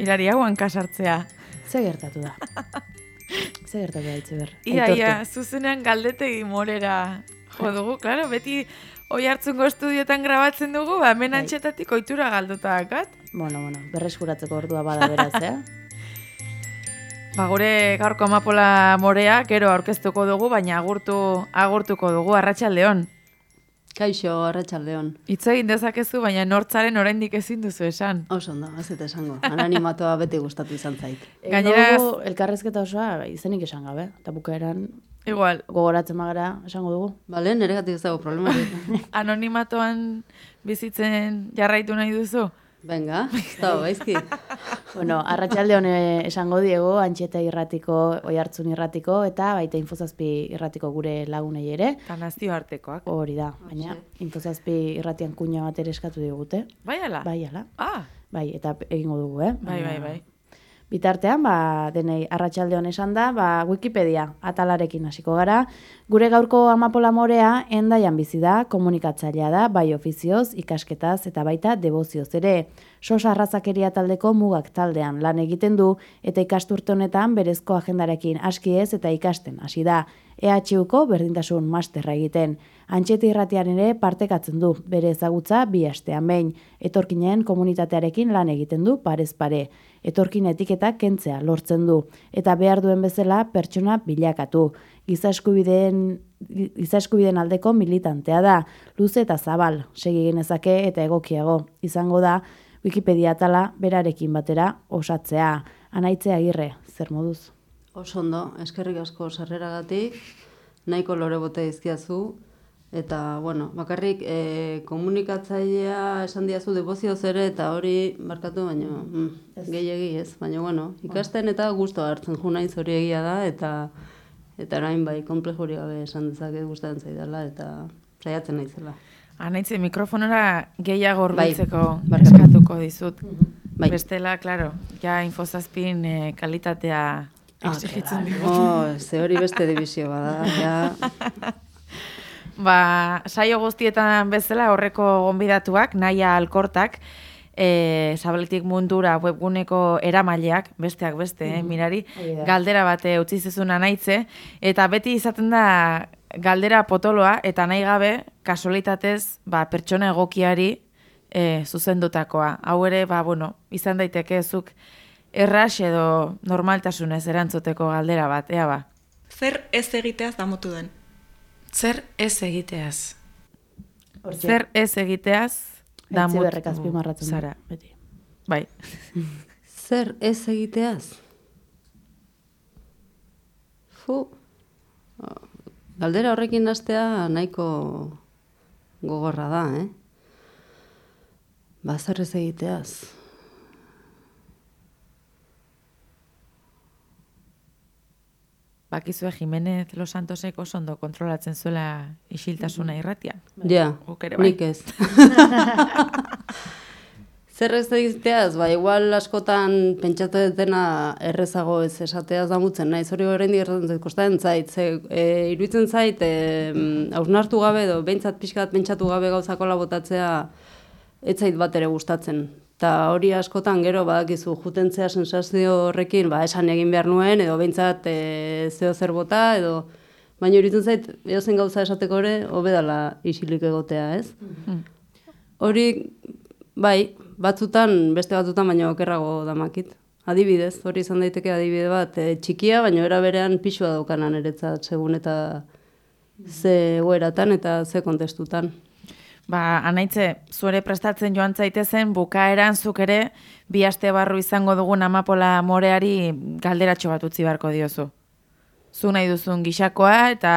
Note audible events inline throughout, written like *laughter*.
Mirari hauan kasartzea. Ze gertatu da? *laughs* Ze gertatu da itziber? Ia, ia, zuzenean galdetegi morera jo dugu, claro, beti oi hartzungo estudiotan grabatzen dugu, ba, hemen Bai. antxetatik oitura galduta dakat. Bueno, bueno, berreskuratzeko ordua bada beraz, eh? *laughs* Ba, gure gaurko amapola morea, gero aurkeztuko dugu, baina agurtu, agurtuko dugu, arratsaldeon. Kaixo, arratsaldeon. Hitz egin dezakezu, baina nortzaren oraindik ezin duzu esan. Oso ondo, ez eta esango. Anonimatoa beti gustatu izan zait. *laughs* Gainera- elkarrezketa osoa izenik esan gabe. Eta bukaeran Igual, gogoratzen magara esango dugu. Bale, neregatik ez dago problemarik. *laughs* anonimatoan bizitzen jarraitu nahi duzu? Venga, *laughs* ez dago, gaizki. Bueno, arratsalde hone esango diego, antxeta irratiko, oi hartzun irratiko, eta baita infozazpi irratiko gure lagunei ere. Eta nazioartekoak. Hori da, baina infozazpi irratian kuña bat ere eskatu digute. Bai ala? Bai, ala. Ah, Bai, eta egingo dugu, eh? bai, bai, bai. Bitartean, ba, denei arratsalde hon esan da, ba, Wikipedia atalarekin hasiko gara. Gure gaurko amapola morea endaian bizi da, komunikatzailea da, bai ofizioz, ikasketaz eta baita debozioz ere. Sos arrazakeria taldeko mugak taldean lan egiten du eta ikasturte honetan berezko agendarekin aski ez eta ikasten hasi da. EHUko berdintasun masterra egiten. Antxeti irratian ere partekatzen du, bere ezagutza bi astean behin. Etorkinen komunitatearekin lan egiten du parez pare. Etorkin etiketak kentzea lortzen du. Eta behar duen bezala pertsona bilakatu. Giza eskubideen, giza eskubideen aldeko militantea da. Luze eta zabal, segi genezake eta egokiago. Izango da, Wikipedia atala berarekin batera osatzea. Anaitzea agirre, zer moduz? Oso ondo, eskerrik asko sarreragatik, nahiko lore bote izkiazu, eta, bueno, bakarrik e, komunikatzailea esan diazu debozioz ere, eta hori markatu baino, mm, gehiegi ez, baina, bueno, ikasten eta gusto hartzen ju naiz hori egia da, eta eta orain bai, komplejuri gabe esan dezaket gustatzen zaidala, eta saiatzen naizela. Anaitze, mikrofonora gehiago Bai, horbitzeko barkatu. eskatuko dizut. Bai. Bestela, claro, ja infozazpin eh, kalitatea exigitzen digu. Oh, ze hori beste dibizio bada, ja. *laughs* Ba, saio guztietan bezala horreko gonbidatuak, naia alkortak, e, zabaletik mundura webguneko eramaileak, besteak beste, eh, mirari, Hori da. galdera bate utzi zezuna naitze, eta beti izaten da galdera potoloa, eta nahi gabe, kasualitatez, ba, pertsona egokiari e, zuzendutakoa. Hau ere, ba, bueno, izan daiteke zuk erras edo normaltasunez erantzuteko galdera bat, ea ba. Zer ez egiteaz damutu den. Zer ez egiteaz? Hortxe, Zer ez egiteaz Etzi berrek azpimarratzen du, zara. beti. Bai. *laughs* Zer ez egiteaz? Fu, galdera horrekin hastea nahiko gogorra da, eh? Ba, zer ez egiteaz? Bakizue Jimenez Los Santosek oso ondo kontrolatzen zuela isiltasuna irratian. Ja, Guk ere bai. nik ez. *laughs* Zer ez egiteaz, ba, igual askotan pentsatu dena errezago ez esateaz damutzen, naiz hori oraindik erratzen zait, kostatzen zait, ze, e, iruditzen zait, e, hausnartu gabe edo behintzat pixkat pentsatu gabe gauzakola botatzea ez zait bat ere gustatzen. Ta hori askotan gero badakizu jutentzea sensazio horrekin, ba, esan egin behar nuen, edo behintzat e, zeo zer bota, edo baina iruditzen zait, edozen gauza esateko ere, hobedala isilik egotea, ez? Hori, bai, batzutan, beste batzutan baino okerrago damakit. Adibidez, hori izan daiteke adibide bat, e, txikia, baina era berean pixua daukanan eretzat, segun eta ze egoeratan eta ze kontestutan. Ba, anaitze, zuere prestatzen joan zaitezen, bukaeran zuk ere, bi aste barru izango dugun amapola moreari galderatxo bat utzi beharko diozu. Zu nahi duzun gixakoa eta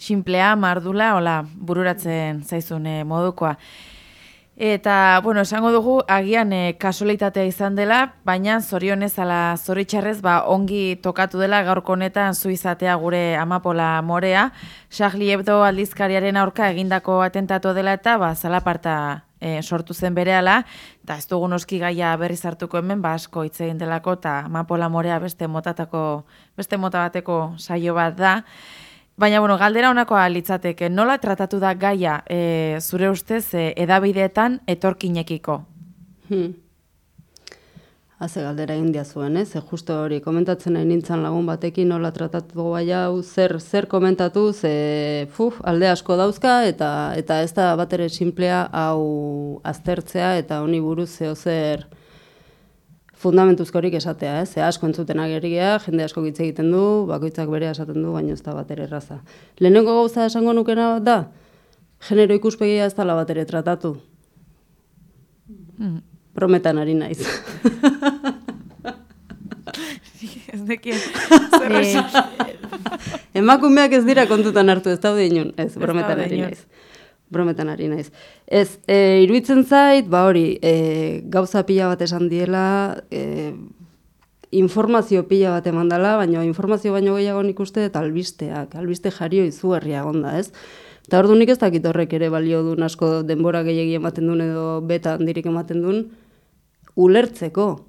simplea, mardula, hola, bururatzen zaizun eh, modukoa. Eta, bueno, esango dugu, agian e, kasualitatea izan dela, baina zorionez ala zoritxarrez, ba, ongi tokatu dela gaurko honetan zu izatea gure amapola morea. Charlie Hebdo aldizkariaren aurka egindako atentatu dela eta, ba, zalaparta e, sortu zen berehala, eta ez dugu noski gaia berriz hartuko hemen, ba, asko hitz egin delako, eta amapola morea beste motatako, beste mota bateko saio bat da. Baina, bueno, galdera honakoa litzateke, nola tratatu da gaia e, zure ustez e, edabideetan etorkinekiko? Hmm. Haze galdera india zuen, ez? Ze justo hori komentatzen nahi nintzen lagun batekin nola tratatu hau, zer, zer komentatu, ze fuf, alde asko dauzka, eta eta ez da bat ere simplea hau aztertzea, eta honi buruz zeo zer fundamentuzkorik esatea, ez? Ze asko entzuten agerria, jende asko hitz egiten du, bakoitzak bere esaten du, baina ez da bat ere erraza. Lehenengo gauza esango nukena da, genero ikuspegia ez dala bat ere tratatu. Mm. Prometan ari naiz. *laughs* Ez dekien. *laughs* Eh, Emakumeak ez dira kontutan hartu ez daude inun. Ez, brometan daude ari naiz. Brometan ari naiz. Ez, e, iruditzen zait, ba hori, e, gauza pila bat esan diela, e, informazio pila bat eman dela, baina informazio baino gehiago nik uste eta albisteak, albiste jario izugarria egonda, ez? Eta nik ez dakit horrek ere balio duen asko denbora gehiagi ematen duen edo beta handirik ematen duen, ulertzeko.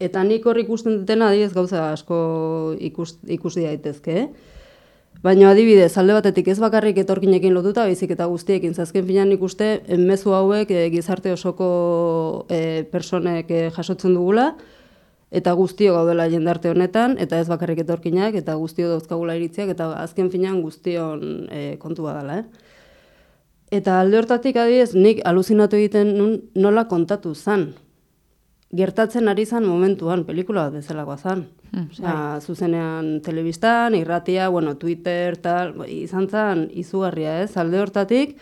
Eta nik hor ikusten dutena adibidez gauza asko ikus, ikusi daitezke, eh? Baina adibidez, alde batetik ez bakarrik etorkinekin lotuta, baizik eta guztiekin zazken finan ikuste, mezu hauek eh, gizarte osoko eh, personek eh, jasotzen dugula, eta guztio gaudela jendarte honetan, eta ez bakarrik etorkinak, eta guztio dauzkagula iritziak, eta azken finan guztion eh, kontua dela, eh? Eta alde hortatik adibidez, nik aluzinatu egiten nun nola kontatu zan. Gertatzen ari zan momentuan, pelikula bat bezalakoa zan. Osea, zuzenean telebistan, irratia, bueno, Twitter, tal, bai, izan zan izugarria, ez? Alde hortatik,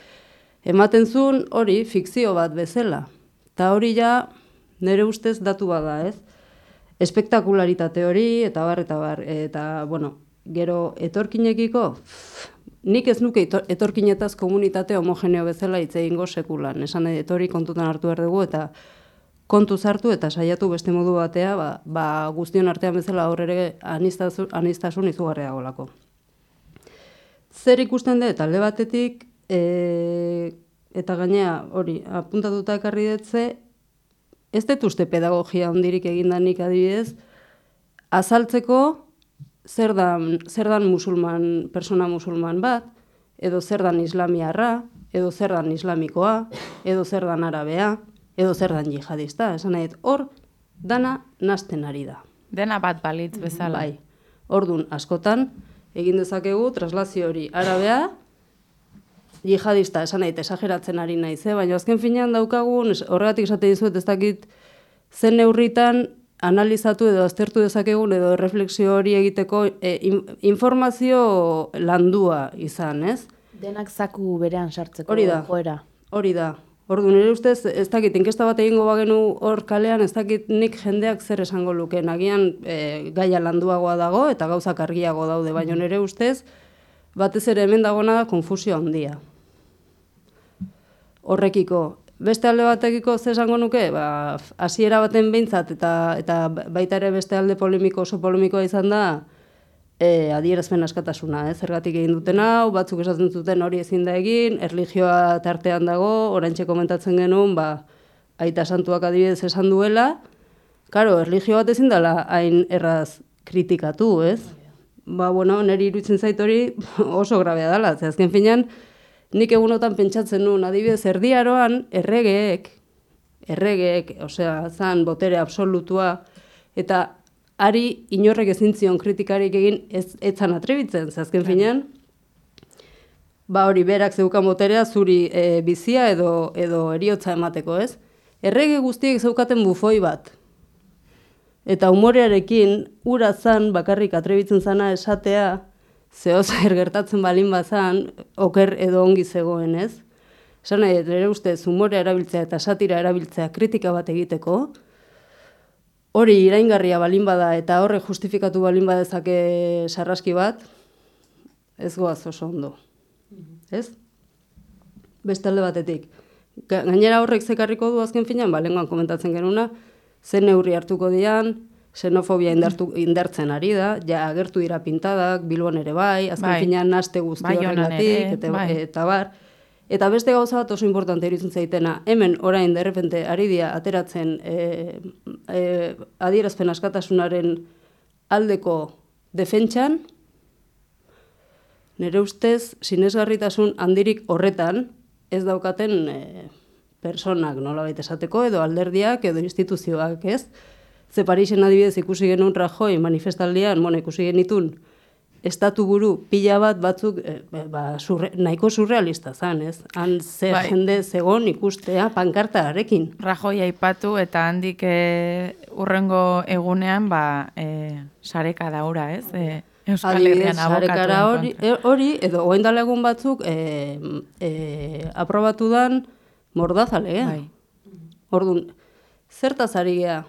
ematen zuen hori fikzio bat bezala. Eta hori ja, nire ustez datu bada, ez? Espektakularitate hori, eta bar, eta bar, eta, bueno, gero etorkinekiko, pff, nik ez nuke etor- etorkinetaz komunitate homogeneo bezala hitz egingo sekulan. Esan nahi, etori kontutan hartu behar dugu, eta kontu hartu eta saiatu beste modu batea, ba, ba guztion artean bezala aurrere anistasun, anistasun izugarria golako. Zer ikusten dut, alde batetik, e, eta gainea hori, apuntatuta ekarri dutze, ez dut uste pedagogia ondirik egindanik adibidez, azaltzeko zer dan, zer dan musulman, persona musulman bat, edo zer dan islamiarra, edo zer dan islamikoa, edo zer dan arabea, edo zer dan jihadista. Esan nahi, hor dana nasten ari da. Dena bat balitz bezala. Bai. Ordun askotan egin dezakegu traslazio hori arabea jihadista esan nahi, esageratzen ari naiz, eh? baina azken finean daukagun, es- horregatik esate dizuet ez dakit zen neurritan analizatu edo aztertu dezakegun edo refleksio hori egiteko e, in- informazio landua izan, ez? Denak zaku berean sartzeko Hori da. joera. Hori da. Ordu nire ustez, ez dakit, inkesta bat egingo bagenu hor kalean, ez dakit nik jendeak zer esango luke. Nagian e, gaia landuagoa dago eta gauzak argiago daude, baina nire ustez, batez ere hemen dagoena da konfusio handia. Horrekiko, beste alde batekiko ze esango nuke, ba, hasiera baten behintzat eta, eta baita ere beste alde polemiko oso polemikoa izan da, e, adierazpen askatasuna, eh? zergatik egin duten hau, batzuk esaten zuten hori ezin da egin, erlijioa tartean dago, oraintxe komentatzen genuen, ba, aita santuak adibidez esan duela, Karo, erlijio bat ezin dela hain erraz kritikatu, ez? Ba, bueno, niri iruditzen zait hori *laughs* oso grabea dela. Ze azken finean, nik egunotan pentsatzen nuen, adibidez, erdiaroan erregeek, erregeek, osea, zan botere absolutua, eta ari inorrek ezin zion kritikarik egin ez etzan atrebitzen, ze azken finean, ba hori berak zeukan boterea zuri e, bizia edo edo eriotza emateko, ez? Errege guztiek zeukaten bufoi bat. Eta umorearekin ura zan bakarrik atrebitzen zana esatea, zeo *laughs* zer gertatzen balin bazan, oker edo ongi zegoen, ez? Esan nahi, nire ustez, umorea erabiltzea eta satira erabiltzea kritika bat egiteko, hori iraingarria balin bada eta horrek justifikatu balin badezake sarraski bat, ez goaz oso ondo. Ez? Beste alde batetik. Ga- Gainera horrek zekarriko du azken finean, ba, lehengoan komentatzen genuna, ze neurri hartuko dian, xenofobia indartu, indartzen ari da, ja agertu dira pintadak, Bilbon ere bai, azken Bai. finean naste guzti Baionan horregatik, eta, bai. eta bar. Eta beste gauza bat oso importante iruditzen zaitena, hemen orain derrepente ari dira ateratzen e, e, adierazpen askatasunaren aldeko defentsan, nire ustez sinesgarritasun handirik horretan ez daukaten e, personak nolabait esateko, edo alderdiak, edo instituzioak, ez? Ze Parisen adibidez ikusi genuen Rajoi manifestaldian, bueno, ikusi genitun, estatu buru pila bat batzuk e, ba, surre, nahiko surrealista zan, ez? Han ze Bai. jende zegon ikustea pankartarekin. Rajoi aipatu eta handik e, urrengo egunean ba, e, sareka daura, ez? E, Euskal Herrian sarekara hori, hori, edo oen egun batzuk e, e, aprobatu dan mordazalegea. Bai. Orduan, zertaz ari gea?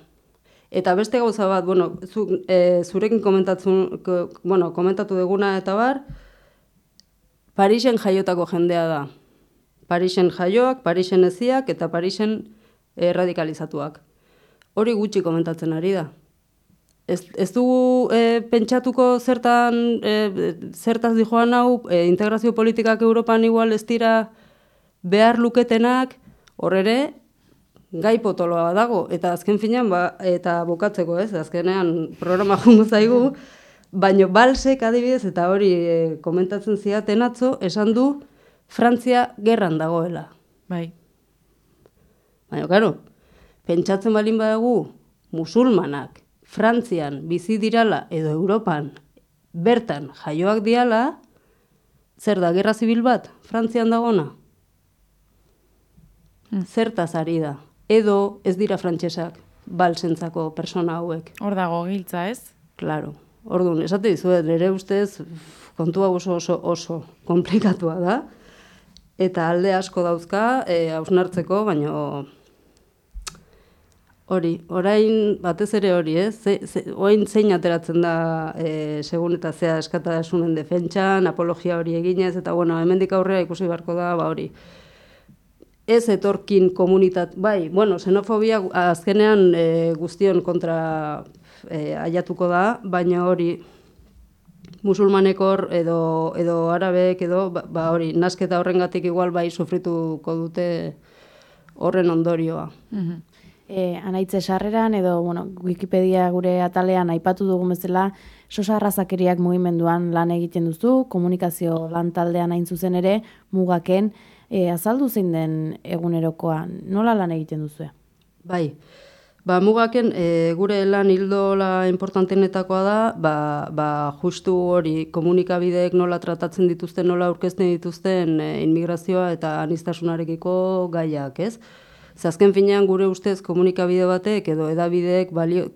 Eta beste gauza bat, bueno, zu, e, zurekin komentatzen, ko- bueno, komentatu duguna eta bar, Parisen jaiotako jendea da. Parisen jaioak, Parisen eziak eta Parisen eh, radikalizatuak. Hori gutxi komentatzen ari da. Ez, ez dugu e, pentsatuko zertan, e, zertaz dijoan hau, e, integrazio politikak Europan igual ez dira behar luketenak, hor ere, gai potoloa dago. Eta azken finean, ba, eta bokatzeko ez, azkenean programa *laughs* jungo zaigu, baino balsek adibidez, eta hori e, komentatzen ziaten atzo, esan du Frantzia gerran dagoela. Bai. Baina, karo, pentsatzen balin badagu, musulmanak, Frantzian bizi dirala edo Europan bertan jaioak diala, zer da, gerra zibil bat, Frantzian dagona? Zertaz ari da? Edo ez dira frantsesak balsentzako persona hauek. Hor dago giltza, ez? Claro. Orduan, esate dizuet, nire ustez kontua oso oso oso komplikatua da. Eta alde asko dauzka, e, hausnartzeko, baino hori, orain batez ere hori, ez? Ze, ze, orain zein ateratzen da e, segun eta zea eskatasunen defentsan, apologia hori eginez, eta bueno, hemendik aurrera ikusi beharko da, ba hori, ez etorkin komunitat, bai, bueno, xenofobia azkenean e, guztion kontra e, aiatuko da, baina hori musulmanekor edo, edo arabek edo, ba, ba hori, nasketa horrengatik igual bai sufrituko dute horren ondorioa. E, anaitze sarreran edo bueno, Wikipedia gure atalean aipatu dugun bezala sosa arrazakeriak mugimenduan lan egiten duzu, komunikazio lan taldean hain zuzen ere mugaken e, azaldu zein den egunerokoa, nola lan egiten duzu? Bai, ba, mugaken e, gure lan hildola importantenetakoa da, ba, ba, justu hori komunikabideek nola tratatzen dituzten, nola aurkezten dituzten e, inmigrazioa eta anistasunarekiko gaiak, ez? Ze azken finean gure ustez komunikabide batek edo edabideek balio,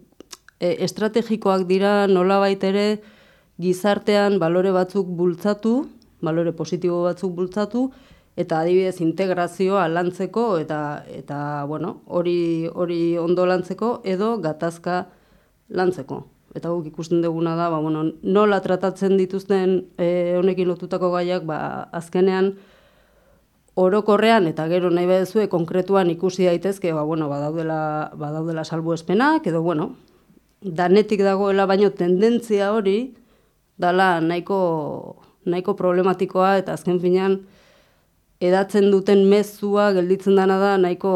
e, estrategikoak dira nolabait ere gizartean balore batzuk bultzatu, balore positibo batzuk bultzatu, eta adibidez integrazioa lantzeko eta eta bueno, hori hori ondo lantzeko edo gatazka lantzeko. Eta guk ikusten duguna da, ba, bueno, nola tratatzen dituzten e, honekin lotutako gaiak, ba, azkenean orokorrean eta gero nahi badezue konkretuan ikusi daitezke, ba, bueno, badaudela, badaudela salbuespenak, edo bueno, danetik dagoela baino tendentzia hori dala nahiko, nahiko problematikoa eta azken finean edatzen duten mezua gelditzen dana da nahiko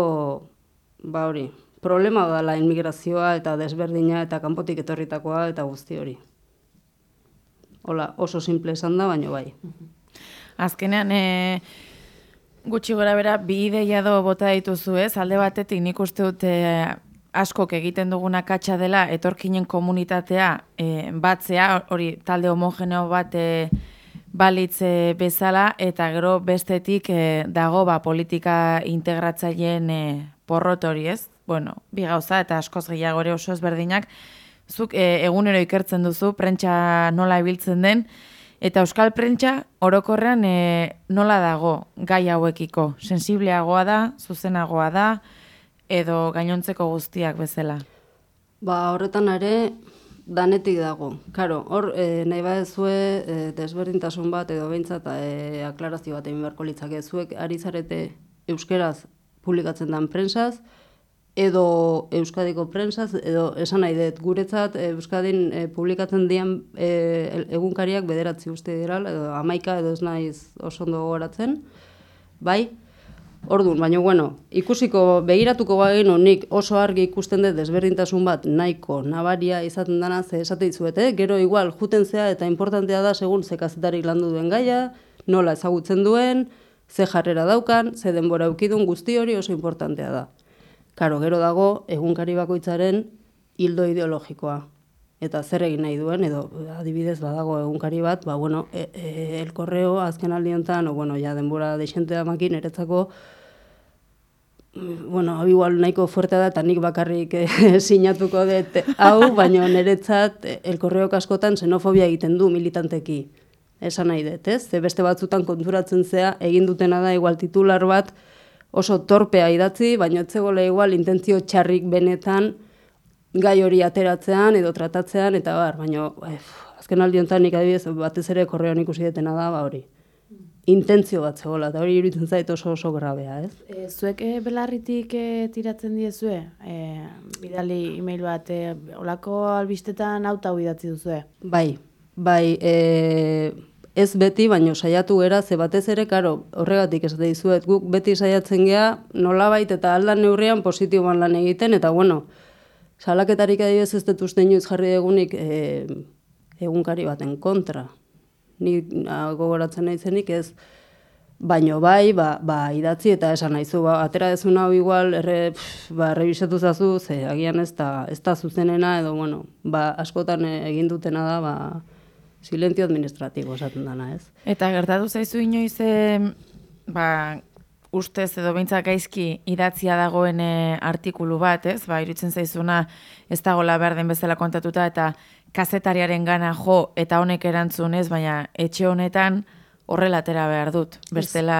ba hori, problema dela inmigrazioa eta desberdina eta kanpotik etorritakoa eta guzti hori. Hola, oso simple esan da, baino bai. Azkenean, e, gutxi gora bera, bi ideia do bota dituzu ez, alde batetik nik uste dut e, askok egiten duguna katxa dela etorkinen komunitatea e, batzea, hori talde homogeneo bat e, balitz e, bezala, eta gero bestetik e, dago ba, politika integratzaileen e, porrot hori ez, bueno, bi gauza eta askoz gehiago ere oso ezberdinak, zuk e, egunero ikertzen duzu, prentsa nola ibiltzen den, Eta euskal prentsa orokorrean e, nola dago gai hauekiko? Sensibleagoa da, zuzenagoa da, edo gainontzeko guztiak bezala? Ba, horretan ere, danetik dago. Karo, hor, e, nahi badezue e, desberdintasun bat edo behintzat e, aklarazio bat egin beharko litzake. Zuek ari zarete euskeraz publikatzen dan prensaz, edo Euskadiko prensaz, edo esan nahi dut, guretzat eh, Euskadin e, publikatzen dian e, egunkariak bederatzi uste dira, edo amaika edo ez naiz oso ondo gogoratzen, bai? Orduan, baina bueno, ikusiko begiratuko bagenu nik oso argi ikusten dut desberdintasun bat nahiko nabaria izaten dana ze esate dizuet, eh? gero igual juten zea eta importantea da segun ze kazetarik landu duen gaia, nola ezagutzen duen, Ze jarrera daukan, ze denbora eukidun guzti hori oso importantea da. Karo, gero dago egunkari bakoitzaren hildo ideologikoa. Eta zer egin nahi duen, edo adibidez badago egunkari bat, ba, bueno, e, e, el correo azken aldi honetan, o, bueno, ja, denbora deixente da makin, eretzako, bueno, hau igual nahiko fuertea da, eta nik bakarrik eh, *laughs* sinatuko dut hau, baina niretzat eh, el correo kaskotan xenofobia egiten du militanteki. Esan nahi dut, ez? Ze beste batzutan konturatzen zea, egin dutena da igual titular bat oso torpea idatzi, baina etzegola igual intentzio txarrik benetan gai hori ateratzean edo tratatzean, eta bar, baina azken aldi honetan nik adibidez batez ere korreoan ikusi detena da, ba hori intentzio bat zegoela, eta hori iruditzen zait oso oso grabea, ez? E, zuek e, belarritik e, tiratzen diezue? E, bidali email bat, e, olako albistetan auta idatzi duzue? Bai, bai, e, ez beti, baino saiatu gera, ze batez ere, karo, horregatik ez dizuet, guk beti saiatzen gea, nolabait eta aldan neurrian positiboan lan egiten, eta bueno, salaketarik adibidez ez dut uste jarri egunik e, egunkari baten kontra, ni gogoratzen naizenik ez baino bai, ba, ba idatzi eta esan naizu, ba, atera dezun hau igual, erre, pff, ba, rebisatu zazu, ze agian ez da, ez da zuzenena, edo, bueno, ba, askotan egin dutena da, ba, silentio administratibo esaten dana, ez? Eta gertatu zaizu inoiz, e, ba, ustez edo behintzak gaizki idatzia dagoen e, artikulu bat, ez? Ba, irutzen zaizuna ez dagoela behar den bezala kontatuta, eta kazetariaren gana jo eta honek erantzunez, baina etxe honetan horrelatera behar dut. Bestela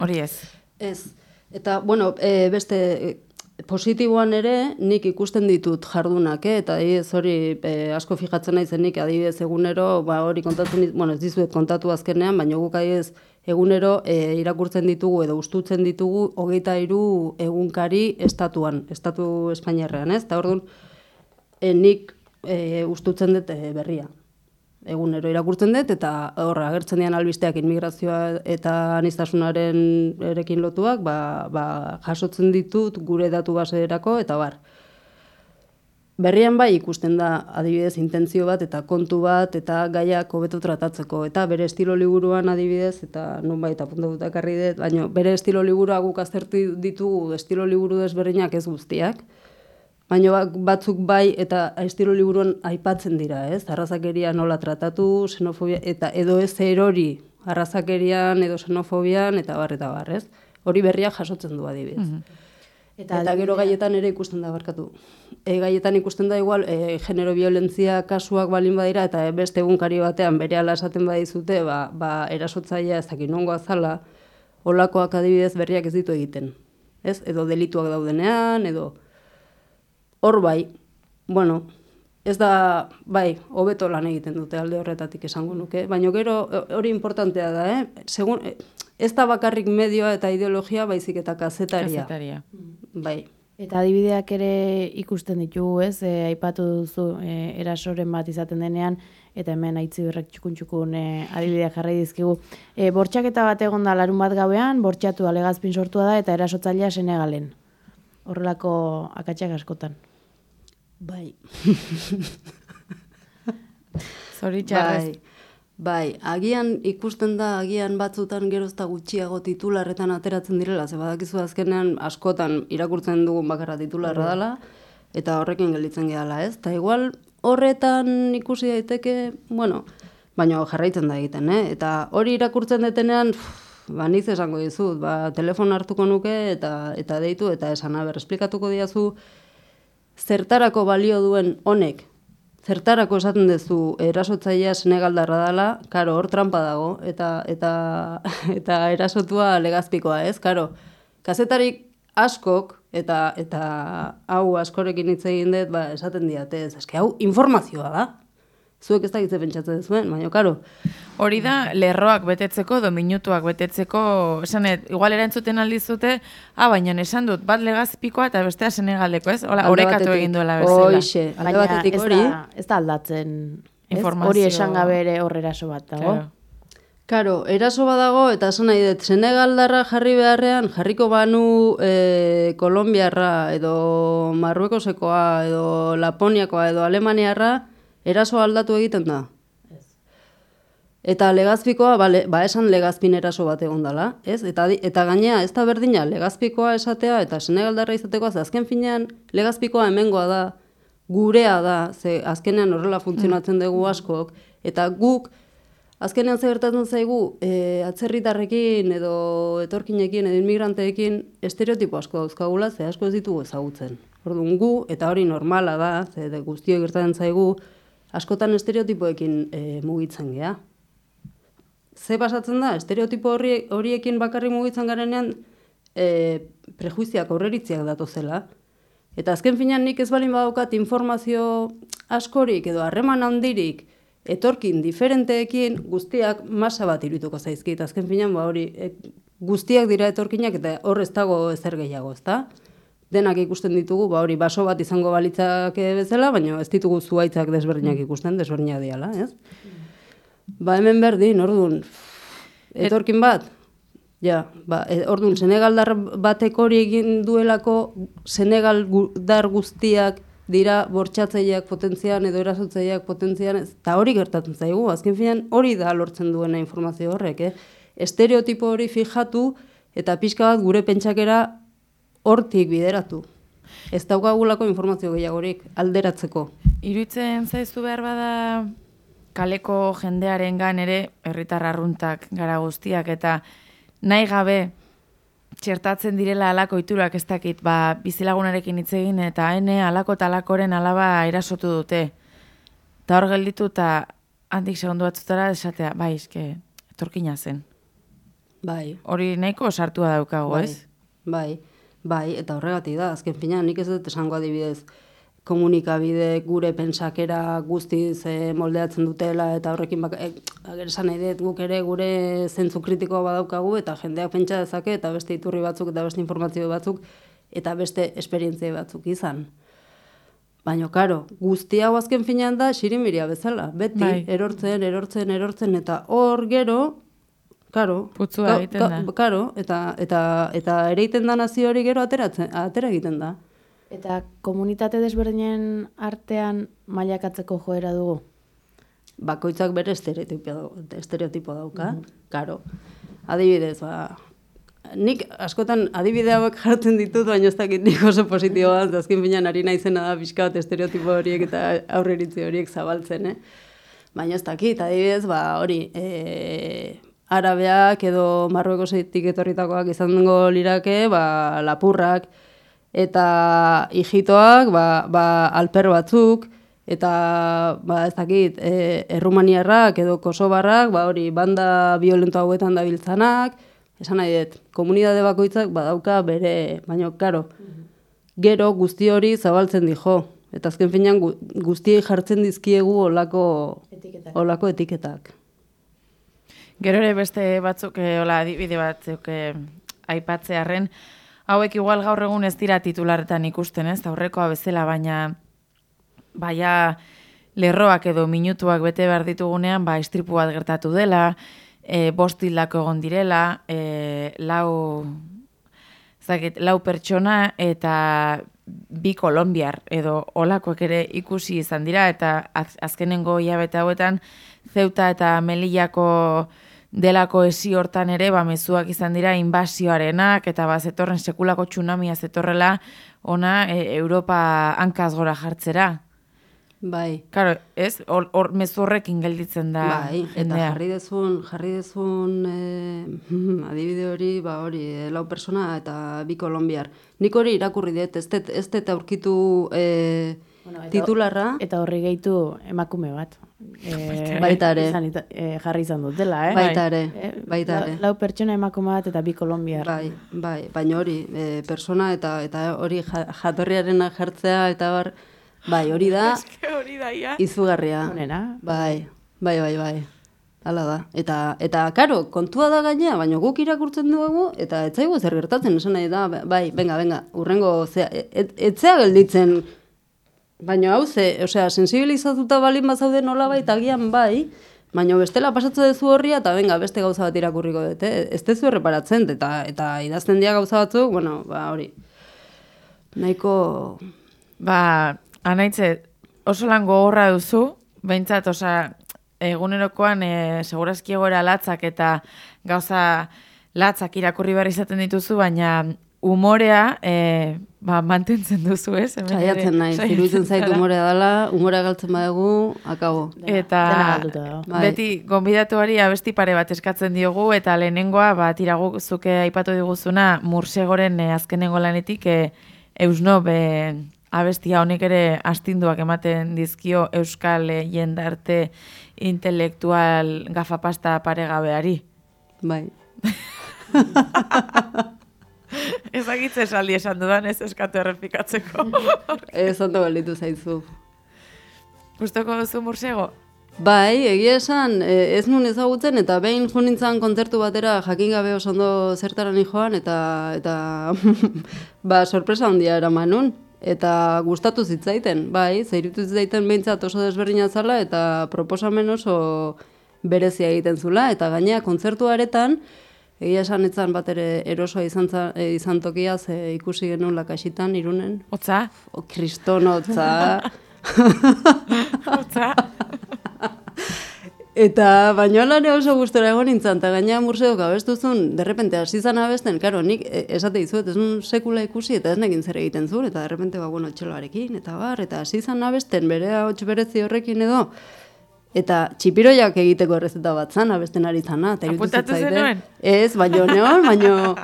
hori ez. Ez. Eta, bueno, e, beste e, positiboan ere nik ikusten ditut jardunak, eh? eta ez hori e, asko fijatzen naizenik adibidez egunero, ba, hori kontatzen, bueno, ez dizuet kontatu azkenean, baina guk adibidez egunero e, irakurtzen ditugu edo ustutzen ditugu hogeita hiru egunkari estatuan, estatu Espainiarrean, ez? Eta orduan, e, nik e, ustutzen dut e, berria. Egunero irakurtzen dut, eta horra agertzen dian albisteak inmigrazioa eta anistasunaren erekin lotuak, ba, ba, jasotzen ditut gure datu baserako, eta bar. Berrian bai ikusten da adibidez intentzio bat eta kontu bat eta gaiak hobeto tratatzeko eta bere estilo liburuan adibidez eta bai eta puntu dut baina bere estilo liburua guk aztertu ditugu estilo liburu desberdinak ez guztiak. Baina ba, batzuk bai eta estilo liburuan aipatzen dira, ez? Arrazakeria nola tratatu, xenofobia, eta edo ez erori arrazakerian edo xenofobian, eta bar, eta bar, ez? Hori berria jasotzen du adibidez. Mhm. Eta, eta gero gaietan ere ikusten da barkatu. E, gaietan ikusten da igual, e, genero violentzia kasuak balin badira, eta beste egunkari batean bere ala esaten badizute, ba, ba erasotzaia ez dakit nongo azala, olakoak adibidez berriak ez ditu egiten. Ez? Edo delituak daudenean, edo hor bai, bueno, ez da, bai, hobeto lan egiten dute alde horretatik esango nuke, baina gero hori importantea da, eh? Segun, ez da bakarrik medioa eta ideologia, baizik eta kazetaria. Kazetaria. Bai. Eta adibideak ere ikusten ditugu, ez? E, aipatu duzu e, erasoren bat izaten denean, eta hemen aitzi berrek txukun txukun e, adibideak jarri dizkigu. E, bortxaketa bat egon da larun bat gabean, bortxatu alegazpin sortua da, eta erasotzailea senegalen. Horrelako akatsak askotan. Bai. Zoritxarrez. Bai. Bai, agian ikusten da, agian batzutan gerozta gutxiago titularretan ateratzen direla, ze badakizu azkenean askotan irakurtzen dugun bakarra titularra bai. dela, eta horrekin gelditzen gehala, ez? Ta igual horretan ikusi daiteke, bueno, baina jarraitzen da egiten, eh? Eta hori irakurtzen detenean, ba, niz esango dizut, ba, telefon hartuko nuke, eta eta deitu, eta esan, aber, esplikatuko diazu, zertarako balio duen honek, zertarako esaten duzu erasotzailea senegaldarra dela, karo, hor trampa dago, eta, eta, *laughs* eta erasotua legazpikoa, ez? Karo, kazetarik askok, eta, eta hau askorekin hitz egin dut, ba, esaten diate, ez, eske hau informazioa da, zuek ez da gitze pentsatzen zuen, baina, karo. Hori da, lerroak betetzeko, do minutuak betetzeko, esanet, igual erantzuten aldizute, ah, baina esan dut, bat legazpikoa eta bestea senegaldeko, ez? Hola, orekatu egin duela bezala. Hoixe, alde batetik hori. Ez da aldatzen, Informazio... hori esan gabe ere horrera bat dago. Claro. Karo, eraso badago eta esan nahi dut, Senegaldarra jarri beharrean, jarriko banu e, Kolombiarra edo Marruekosekoa edo Laponiakoa edo Alemaniarra, eraso aldatu egiten da. Eta legazpikoa, ba, le, ba esan legazpin eraso bat egon dela, ez? Eta, eta gainea, ez da berdina, legazpikoa esatea eta senegaldarra izatekoa, ze azken finean, legazpikoa hemengoa da, gurea da, ze azkenean horrela funtzionatzen dugu askok, eta guk, azkenean gertatzen zaigu, e, atzerritarrekin edo etorkinekin edo inmigranteekin estereotipo asko dauzkagula, ze asko ez ditugu ezagutzen. Orduan gu, eta hori normala da, ze de guztiok gertatzen zaigu, askotan estereotipoekin e, mugitzen gea. Ze pasatzen da, estereotipo horri, horiekin bakarrik mugitzen garenean, e, prejuiziak aurreritziak datozela. Eta azken finean nik ez balin badaukat informazio askorik edo harreman handirik etorkin diferenteekin guztiak masa bat irituko zaizkit. Azken finean ba hori e, guztiak dira etorkinak eta hor ez dago ezer gehiago, ezta? Denak ikusten ditugu, ba hori baso bat izango balitzake bezala, baina ez ditugu zuaitzak desberdinak ikusten, desberdinak diala, ez? Ba hemen berdin, orduan, etorkin bat, ja, ba, e, orduan, Senegaldar batek hori egin duelako, Senegaldar guztiak dira bortxatzaileak potentzian edo erasotzaileak potentzian, eta hori gertatzen zaigu, azken finean hori da lortzen duena informazio horrek, eh? Estereotipo hori fijatu eta pixka bat gure pentsakera hortik bideratu. Ez daukagulako informazio gehiagorik alderatzeko. Iruitzen zaizu behar bada kaleko jendearengan ere herritar arruntak gara guztiak eta nahi gabe txertatzen direla alako iturak ez dakit, ba, bizilagunarekin hitz egin eta ene alako talakoren alaba erasotu dute. Eta hor gelditu eta handik segundu batzutara esatea, bai, eske, etorkina zen. Bai, Hori nahiko sartua daukagu, bai, ez? bai, bai, eta horregatik da, azken finean nik ez dut esango adibidez komunikabide gure pensakera guztiz eh, moldeatzen dutela eta horrekin bak, ager esan nahi dut guk ere gure zentzu kritikoa badaukagu eta jendeak pentsa dezake eta beste iturri batzuk eta beste informazio batzuk eta beste esperientzia batzuk izan. Baina, karo, guzti hau azken finean da xirimiria bezala. Beti, Bai. erortzen, erortzen, erortzen, eta hor gero, karo, Putzua egiten da. Karo, eta, eta, eta ereiten da nazio hori gero ateratzen, atera egiten da. Eta komunitate desberdinen artean mailakatzeko joera dugu. Bakoitzak bere estereotipo, estereotipo dauka, karo. Adibidez, ba, nik askotan adibide hauek jartzen ditut, baina ez dakit nik oso positiboa, eta azken finean ari naizena da pixka bat estereotipo horiek eta aurreritzi horiek zabaltzen, eh? Baina ez dakit, adibidez, ba, hori, e, arabeak edo marruekosetik etorritakoak izango lirake, ba, lapurrak, eta hijitoak, ba, ba, alper batzuk, eta ba, ez dakit, e, errumaniarrak edo kosobarrak, ba, hori, banda violento hauetan dabiltzanak, esan nahi dut, komunitate bakoitzak badauka bere, baina, karo, gero guzti hori zabaltzen dijo. Eta azken finean gu, guztiei jartzen dizkiegu olako Etiketak. olako etiketak. Gero ere beste batzuk, eh, hola, adibide batzuk eh, aipatzearren, hauek igual gaur egun ez dira titularretan ikusten, ez, aurrekoa bezala, baina baia lerroak edo minutuak bete behar ditugunean, ba, istripu bat gertatu dela, e, bost hildako egon direla, e, lau, zakit, lau pertsona eta bi kolombiar edo olakoak ere ikusi izan dira. Eta az, azkenengo hilabete hauetan Zeuta eta Melillako delako esi hortan ere ba mezuak izan dira inbasioarenak eta ba zetorren sekulako tsunamia zetorrela ona e, Europa hankaz gora jartzera. Bai. Claro, ez? Hor, hor mezu horrekin gelditzen da Bai, eta jendea. jarri dezun, jarri dezun eh, *laughs* adibide hori, ba hori, eh, lau persona eta bi kolombiar. Nik hori irakurri dut, ez dut, ez dut aurkitu eh, Bueno, eta- titularra, Eta horri gehitu emakume bat. *laughs* E, Baita ere. izan ita- e, jarri izan dutela, eh? baita ere, Eh, baita ere. Lau pertsona emakume bat eta bi kolombiar. Bai, bai, baina hori, e, persona eta eta hori ja- jatorriarena jartzea eta bar, bai, hori da *laughs* hori da, ja. izugarria. Onena. Bai, bai, bai, bai. Hala da. Eta, eta karo, kontua da gainea, baina guk irakurtzen dugu, eta ez zaigu zer gertatzen, esan nahi da, bai, venga, venga, urrengo, zea, et, etzea gelditzen, baina hau ze, osea, sensibilizatuta balin bazaude nola bai, agian bai, baina bestela pasatze duzu horria, eta venga, beste gauza bat irakurriko dut, eh? ez dezu erreparatzen, eta, eta idazten dira gauza batzuk, bueno, ba, hori, nahiko, Ba, anaitze, oso lan gogorra duzu, behintzat, osa, egunerokoan e, segurazki egoera latzak eta gauza latzak irakurri behar izaten dituzu, baina umorea e, ba, mantentzen duzu, ez? Hemen ere Saiatzen nahi, iruditzen zait umorea dela, umorea galtzen badugu, akabo. Eta Dena. Bai. beti gonbidatuari abesti pare bat eskatzen diogu eta lehenengoa ba tiragu zuke aipatu diguzuna Mursegoren e, azkenengo lanetik e, Eusnob e, abestia honek ere astinduak ematen dizkio euskal e, jendarte intelektual gafapasta paregabeari. Bai. *laughs* Ezagitze esaldi esan dudan ez eskatu errepikatzeko. *laughs* Ez ondo gelditu zaizu. Gustoko duzu Mursego? Bai, egia esan, e, ez nun ezagutzen eta behin jo nintzen kontzertu batera jakin gabe oso ondo zertaran joan eta eta *laughs* ba sorpresa handia eraman nun eta gustatu zitzaiten, bai, zeiritu zitzaiten behintzat oso desberdina zala eta proposamen oso berezia egiten zula eta gainea kontzertu aretan egia esan etzan bat ere erosoa izan, za- e, izan tokia ze ikusi genuen lakasitan irunen. Otza? O, kristonotza. *laughs* Otza? *laughs* Eta baino alare oso gustora egon nintzen, eta gaina murseok abestuzun, derrepente hasi zan abesten, karo, nik e, esate dizuet, ez nun sekula ikusi, eta ez nekin zer egiten zuen, eta derrepente, ba, bueno, txeloarekin, eta bar, eta hasi zan abesten, bere hotx berezi horrekin edo, eta txipiroiak egiteko errezeta bat zan, abesten ari zana, Apuntatu zenuen? Ez, baino neon, baino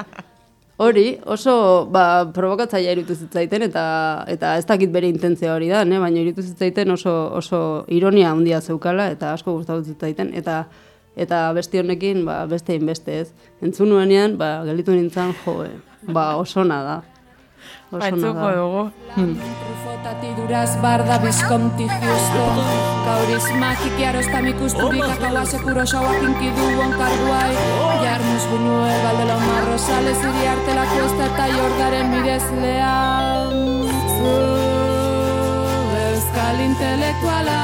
hori oso ba, provokatzaia irutu zitzaiten eta eta ez dakit bere intentzia hori da, ne? baina irutu zitzaiten oso, oso ironia handia zeukala eta asko gustatu zitzaiten eta eta beste honekin ba, beste inbeste ez. Entzun nuenean, ba, gelditu nintzen, jo, ba, osona da. Osona Baitzuko dugu. Trufotatiduras barda Visconti justo Kaurismak ikiarostam ikusturik Akaua sekuro xauak inkidu onkarguai Jarmus buñuel, baldelo marro Sales iri arte la cuesta eta jordaren mirez leal Zu euskal intelektuala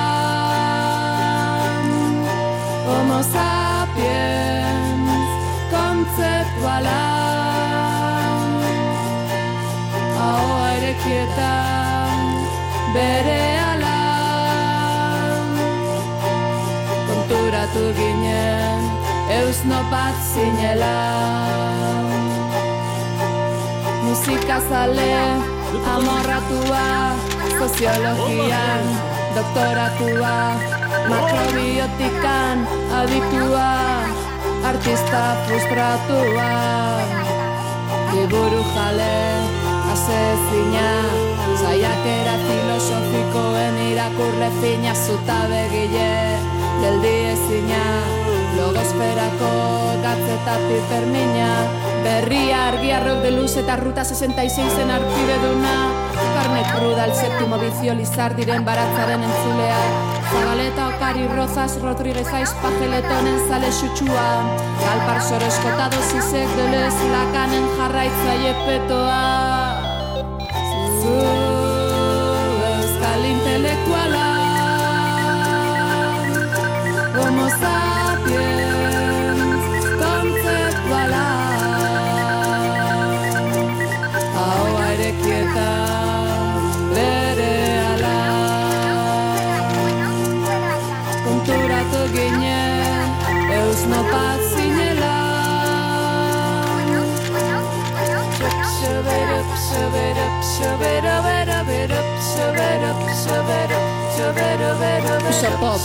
Homo sapiens kontzeptuala erekietan bere ala. Konturatu ginen eusno bat zinela. Musikazale amorratua soziologian doktoratua makrobiotikan aditua artista frustratua. Liburu jale, asezina Zaiakera filosofikoen irakurle fina Zuta begile, geldi ezina Logosferako gatzeta pipermina. Berria argiarrok de luz eta ruta 66 en arpide duna cruda, el séptimo vicio Lizardiren baratzaren entzulea. Zabaleta Okari Rozas Rodríguez Aiz Pajeletonen zale xutsua Galpar soreskota dosisek delez lakanen jarraitzaile petoa Zu euskal intelektuala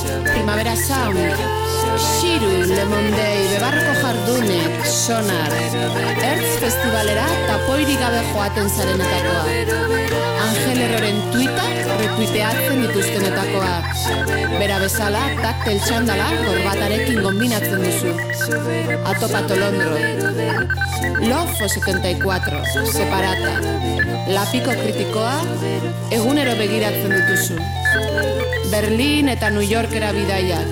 Primavera Sound, Shiru, Lemon Day, Bebarroko Jardunek, Sonar, Ertz Festivalera tapoirik gabe joaten zarenetakoa. Angel Erroren tuita retuiteatzen dituztenetakoa. Bera bezala, taktel txandala gorbatarekin kombinatzen duzu. Atopato Londro. Lofo 74, separata. Lapiko kritikoa, egunero begiratzen dituzu. Berlin eta New Yorkera bidaiak.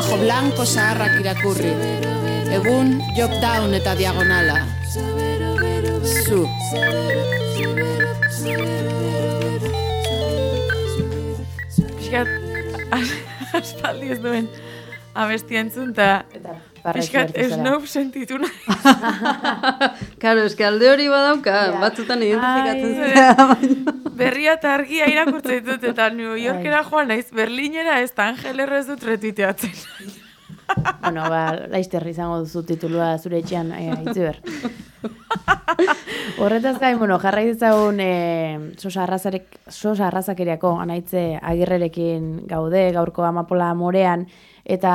Ajo Blanco zaharrak irakurri. Egun Job Down eta Diagonala. Zu. *laughs* Aspaldi ez duen abestia entzun, eta pixkat snob sentitu nahi. *laughs* Karo, eske alde hori badauka, Ja. batzutan identifikatzen zera, *laughs* baina... berria eta argia irakurtzen ditut, eta New Yorkera joan naiz, Berlinera ez da Angel ez dut retuiteatzen. *laughs* bueno, ba, laizter izango duzu titulua zure etxean, e, itziber. Horretaz gain, bueno, jarrai ditzagun e, sosa, arrazarek, sosa arrazakeriako anaitze agirrerekin gaude, gaurko amapola morean, eta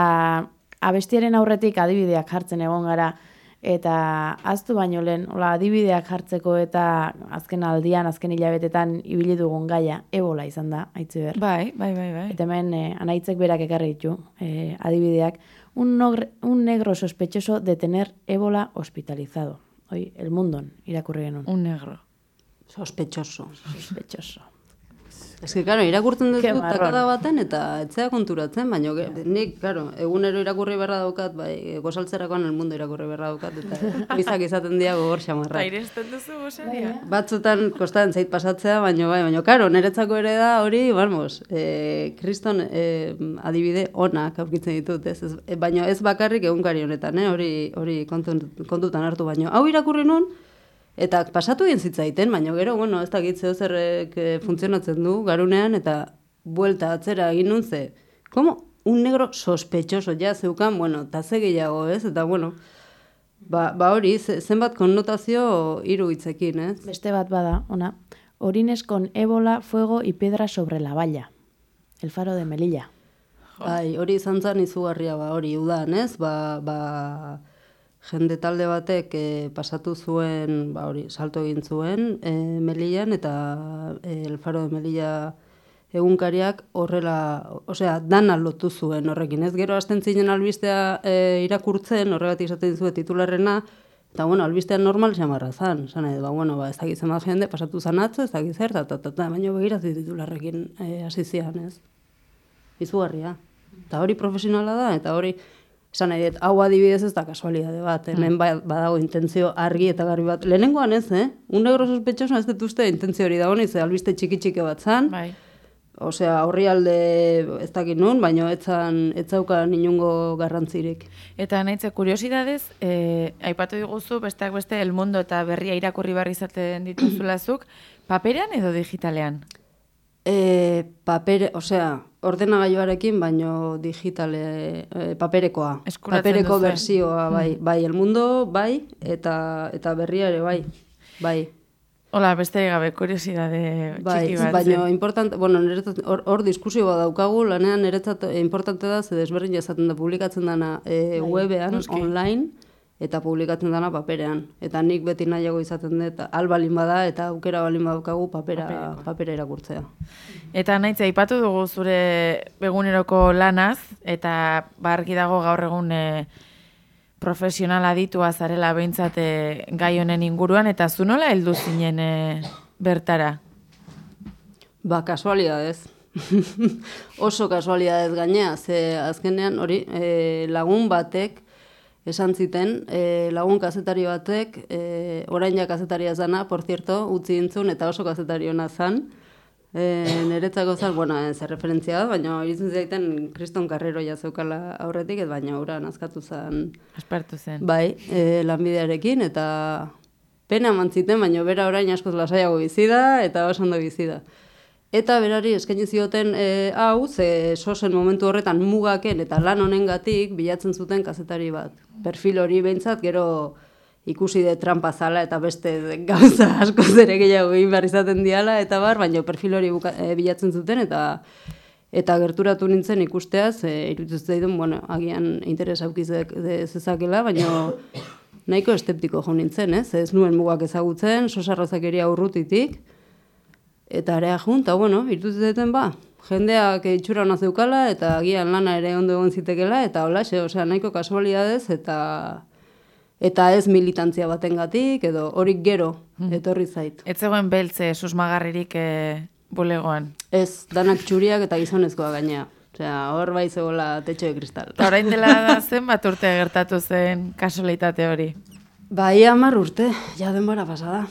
abestiaren aurretik adibideak jartzen egon gara, eta aztu baino lehen, hola, adibideak jartzeko eta azken aldian, azken hilabetetan ibili dugun gaia, ebola izan da, aitziber. Bai, bai, bai, bai. Eta hemen eh, anaitzek berak ekarri ditu, eh, adibideak, un, nogre- un negro sospechoso de tener ébola hospitalizado. Hoi, el mundon, irakurri genuen. Un negro. Sospechoso. Sospechoso. Ez que, claro, irakurtzen dut takada baten eta etzea konturatzen, baina ge- nik, claro, egunero irakurri berra daukat, bai, gozaltzerakoan el mundo irakurri berra daukat, eta *laughs* bizak izaten dira gogor xamarra. Airesten duzu gosaria? Batzutan kostatzen zait pasatzea, baina bai, baina karo, niretzako ere da hori, vamos, eh, kriston eh, adibide onak aurkitzen ditut, ez, ez, e, baina ez bakarrik egunkari honetan, eh, hori, hori kontutan hartu, baina hau irakurri nun, eta pasatu egin zitzaiten, baina gero, bueno, ez dakit zeo zerrek eh, funtzionatzen du garunean, eta buelta atzera egin nun ze, como un negro sospechoso, ja zeukan, bueno, eta ze gehiago, ez, eta bueno, Ba, ba hori, ze- zenbat konnotazio hiru hitzekin, ez? Beste bat bada, ona, orines con ébola, fuego y piedra sobre la valla. El faro de Melilla. Bai, hori izan zen izugarria, ba, hori udan, ez? Ba, ba, jende talde batek eh, pasatu zuen, ba, hori, salto egin zuen e, Melillan, eta eh, El Faro de Melilla egunkariak horrela, osea, dana lotu zuen horrekin, ez? Gero hasten zinen albistea e, irakurtzen, horregatik esaten zuen titularrena, eta bueno, albistean normal xamarra zan, zan edo, ba, bueno, ba, ez dakit zenbat jende, pasatu zan atzo, ez dakit zer, ta, ta, ta, ta, baina begirazi titularrekin e, hasi zian, ez? Izugarria. Eta hori profesionala da, eta hori, esan nahi dut, hau adibidez ez da kasualidade bat, hemen ba- badago intentzio argi eta garbi bat. Lehenengoan ez, eh? Un negro sospechoso ez dut uste intentzio hori dago, ze albiste txiki txiki bat zan. Bai. Osea, horri alde ez dakit nun, baina etzan, etzaukan inungo garrantzirik. Eta nahitze, kuriosidadez, eh, aipatu diguzu, besteak beste, El Mundo eta berria irakurri barri izaten dituzulazuk, *clears throat* paperean edo digitalean? E, papere, osea, ordenagailuarekin, baino digitale, e, paperekoa. Eskuratzen Papereko duzue. bersioa, bai, bai, el mundo, bai, eta, eta berria ere, bai, bai. Hola, beste gabe, kuriosidade Bai, txiki bat. baina importante, bueno, niretzat hor, hor diskusio bat daukagu, lanean niretzat eh, importante da, ze desberdin jazaten da publikatzen dana e, webean, noski. online, eta publikatzen dana paperean. Eta nik beti nahiago izaten dut, albalin bada, eta aukera balin badaukagu papera, papera irakurtzea. Eta nahitze, aipatu dugu zure eguneroko lanaz, eta bargi dago gaur egun e, profesional aditua zarela behintzat e, gai honen inguruan, eta zu nola heldu zinen e, bertara? Ba, kasualidadez. *laughs* Oso kasualidadez gainea, ze azkenean hori e, lagun batek esan ziten, e, lagun kazetari batek, e, orain ja kazetaria zana, por cierto, utzi intzun eta oso kazetari hona zan. E, niretzako zan, bueno, ez referentzia da, baina iritzen zaiten kriston karrero jazeukala aurretik, et baina ura nazkatu zan Aspertu zen. Bai, e, lanbidearekin, eta pena eman ziten, baina bera orain askoz lasaiago bizi da, eta oso ondo bizi da. Eta berari eskaini zioten e, hau, ze sosen momentu horretan mugaken eta lan honengatik bilatzen zuten kazetari bat. Perfil hori behintzat, gero ikusi de trampa zala eta beste gauza *laughs* asko ere gehiago egin behar izaten diala, eta bar, baina perfil hori buka, e, bilatzen zuten, eta eta gerturatu nintzen ikusteaz, e, iruditzen zaidun, bueno, agian interes aukizek zezakela, baina *coughs* nahiko esteptiko jo nintzen, ez? Ez nuen mugak ezagutzen, sosarrazakeria urrutitik, eta area junta, bueno, iruditzen zaiten ba, jendeak itxura hona zeukala, eta agian lana ere ondo egon zitekela, eta holaxe, osea, nahiko kasualidadez, eta eta ez militantzia batengatik edo horik gero etorri zait. Ez zegoen beltze susmagarririk e, bulegoan. Ez, danak txuriak eta gizonezkoa gainea. Osea, hor bai zegoela tetxo de kristal. Orain dela *laughs* zenbat urte gertatu zen kasualitate hori. Bai, hamar urte, ja denbora pasada.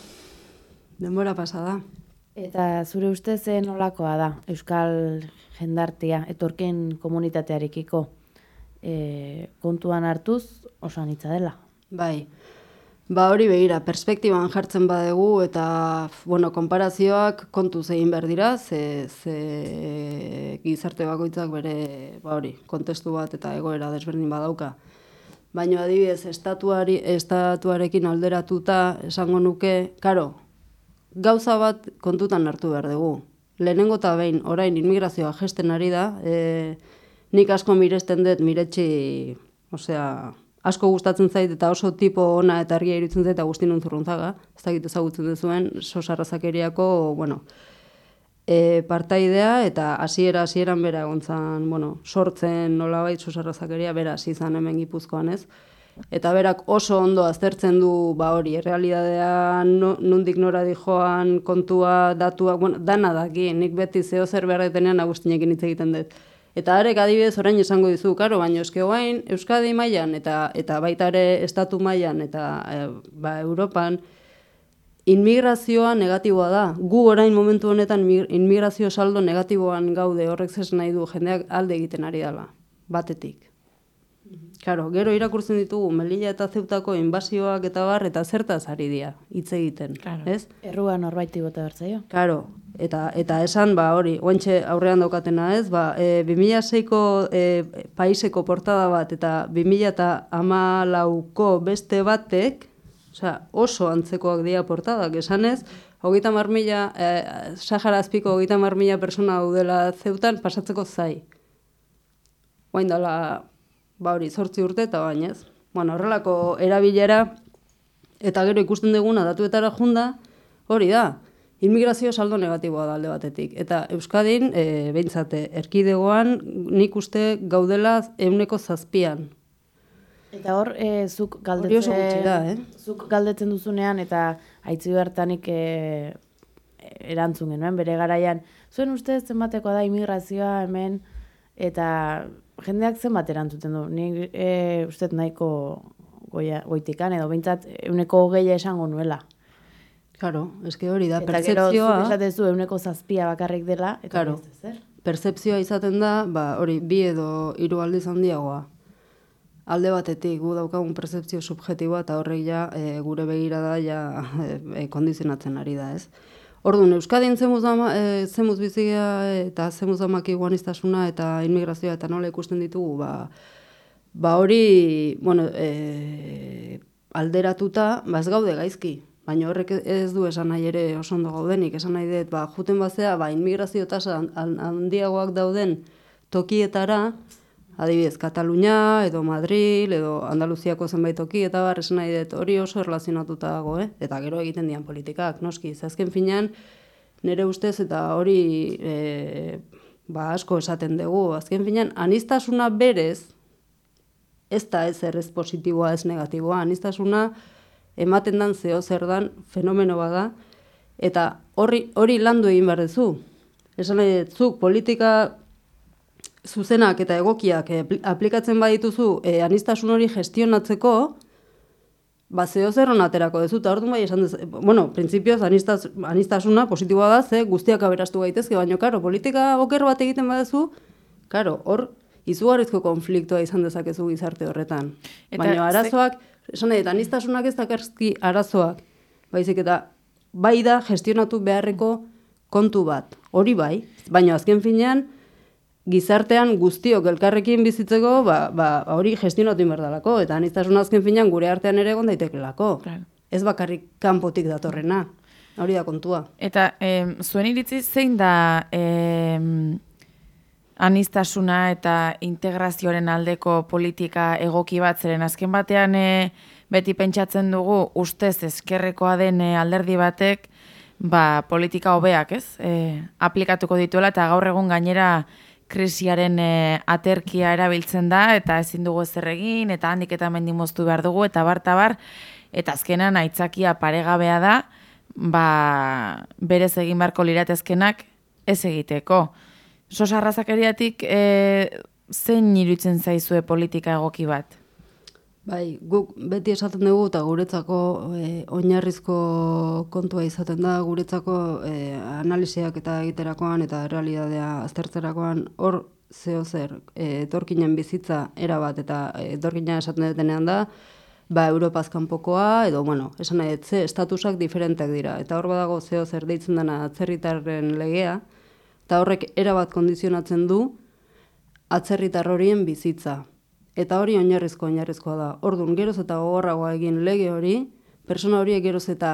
Denbora pasada. Eta zure ustez ze nolakoa da Euskal jendartea, etorken komunitatearekiko e, kontuan hartuz oso anitza dela. Bai. Ba hori begira, perspektiban jartzen badegu eta bueno, konparazioak kontu egin behar dira, ze, ze gizarte bakoitzak bere ba hori, kontestu bat eta egoera desberdin badauka. Baina adibidez, estatuari, estatuarekin alderatuta esango nuke, karo, gauza bat kontutan hartu behar dugu. Lehenengo eta behin, orain inmigrazioa gesten ari da, e, nik asko miresten dut miretsi, osea, asko gustatzen zait eta oso tipo ona eta argia irutzen zait Agustin Unzurrunzaga, ez dakit ezagutzen duzuen, sosarrazakeriako, bueno, e, partaidea eta hasiera hasieran bera egontzan, bueno, sortzen nolabait sosarrazakeria bera izan hemen Gipuzkoan, ez? Eta berak oso ondo aztertzen du ba hori, realitatea no, nundik nora dijoan kontua, datua, bueno, dana daki, nik beti zeo zer beharretenean Agustinekin hitz egiten dut. Eta arek adibidez orain esango dizu, karo, baina eske guain Euskadi mailan eta eta baita ere estatu mailan eta e, ba, Europan inmigrazioa negatiboa da. Gu orain momentu honetan inmigrazio saldo negatiboan gaude horrek zes nahi du jendeak alde egiten ari dela, batetik. Claro, gero irakurtzen ditugu Melilla eta Zeutako inbasioak eta bar eta zertaz ari dira hitz egiten, Claro. ez? Errua norbaiti bota bertzaio. Claro, eta eta esan ba hori, oentxe aurrean daukatena, ez? Ba, e, 2006ko e, paiseko portada bat eta 2014ko beste batek, osea, oso antzekoak dira portadak, esanez, hogeita mar mila, e, Sahara azpiko hogeita mar mila persona daudela zeutan pasatzeko zai. Oain dela, ba hori, zortzi urte eta bainez. Bueno, horrelako erabilera eta gero ikusten duguna datuetara junda, hori da, inmigrazio saldo negatiboa da alde batetik. Eta Euskadin, e, behintzate, erkidegoan nik uste gaudela euneko zazpian. Eta hor, e, zuk galdetzen, da, eh? zuk galdetzen duzunean eta aitzi bertanik e, erantzun genuen bere garaian. Zuen ustez zenbatekoa da imigrazioa hemen eta jendeak zenbat erantzuten du. Nik e, ustez nahiko goia, goitikan edo behintzat euneko hogeia esango nuela. Claro, eske hori da, Eta gero zuk percepzioa, esatezu euneko zazpia bakarrik dela. Eta Claro. zer? percepzioa izaten da, ba, hori, bi edo hiru aldiz handiagoa. Alde batetik, gu daukagun percepzio subjetiboa eta horrek ja e, gure begirada ja *laughs* e, kondizionatzen ari da, ez? Orduan, Euskadin zemuz, ama, e, zemuz bizia eta zemuz amaki guanistasuna eta inmigrazioa eta nola ikusten ditugu, ba, ba hori, bueno, e, alderatuta, ba ez gaude gaizki. Baina horrek ez du esan nahi ere oso ondo gaudenik, esan nahi dut, ba, juten bazea, ba, inmigrazio tasa han- handiagoak dauden tokietara, adibidez, Katalunia, edo Madril, edo Andaluziako zenbait toki, eta bar, esan nahi dut, hori oso erlazionatuta dago, eh? eta gero egiten dian politikak, noski, ze azken finean, nire ustez, eta hori e, ba, asko esaten dugu, azken finean, anistasuna berez, ez da ez errez positiboa ez negatiboa, anistasuna ematen dan zeo zer dan fenomeno bada, eta horri, hori landu egin behar duzu. Esan nahi dut, zuk politika zuzenak eta egokiak eh, apli- aplikatzen badituzu e, anistasun hori gestionatzeko, ba zeo zer hon aterako duzu, eta orduan bai esan dez, bueno, printzipioz anistaz, anistasuna positiboa da, ze guztiak aberastu gaitezke, baina, karo, politika oker bat egiten baduzu, karo, hor, izugarrizko konfliktoa izan dezakezu gizarte horretan. Eta baina ze- arazoak, esan nahi, dut, anistasunak ez dakarski arazoak, baizik eta bai da gestionatu beharreko kontu bat, hori bai, baina azken finean, gizartean guztiok elkarrekin bizitzeko, ba, ba, hori gestionatu inberdalako, eta aniztasun azken finean gure artean ere egon daitekelako. Claro. Ez bakarrik kanpotik datorrena. Hori da kontua. Eta em, zuen iritzi zein da em, anistasuna eta integrazioaren aldeko politika egoki bat, zeren azken batean e, beti pentsatzen dugu ustez eskerrekoa den e, alderdi batek ba, politika hobeak, ez? E, aplikatuko dituela eta gaur egun gainera krisiaren e, aterkia erabiltzen da eta ezin dugu ezer egin eta handik eta hemendik moztu behar dugu eta bar eta bar eta azkenan aitzakia paregabea da ba, berez egin beharko liratezkenak ez egiteko. Sosarrazakeriatik e, zein iruditzen zaizue politika egoki bat? Bai, guk beti esaten dugu eta guretzako e, oinarrizko kontua izaten da, guretzako e, analisiak eta egiterakoan eta realidadea aztertzerakoan hor zeo zer, e, etorkinen bizitza erabat eta e, etorkina esaten detenean da, ba, Europaz kanpokoa, edo, bueno, esan nahi, dut, ze estatusak diferenteak dira. Eta hor badago zeo zer deitzen dena atzerritarren legea, eta horrek erabat kondizionatzen du atzerritar horien bizitza. Eta hori oinarrizko oinarrizkoa da. Orduan, geroz eta gogorragoa egin lege hori, persona horiek geroz eta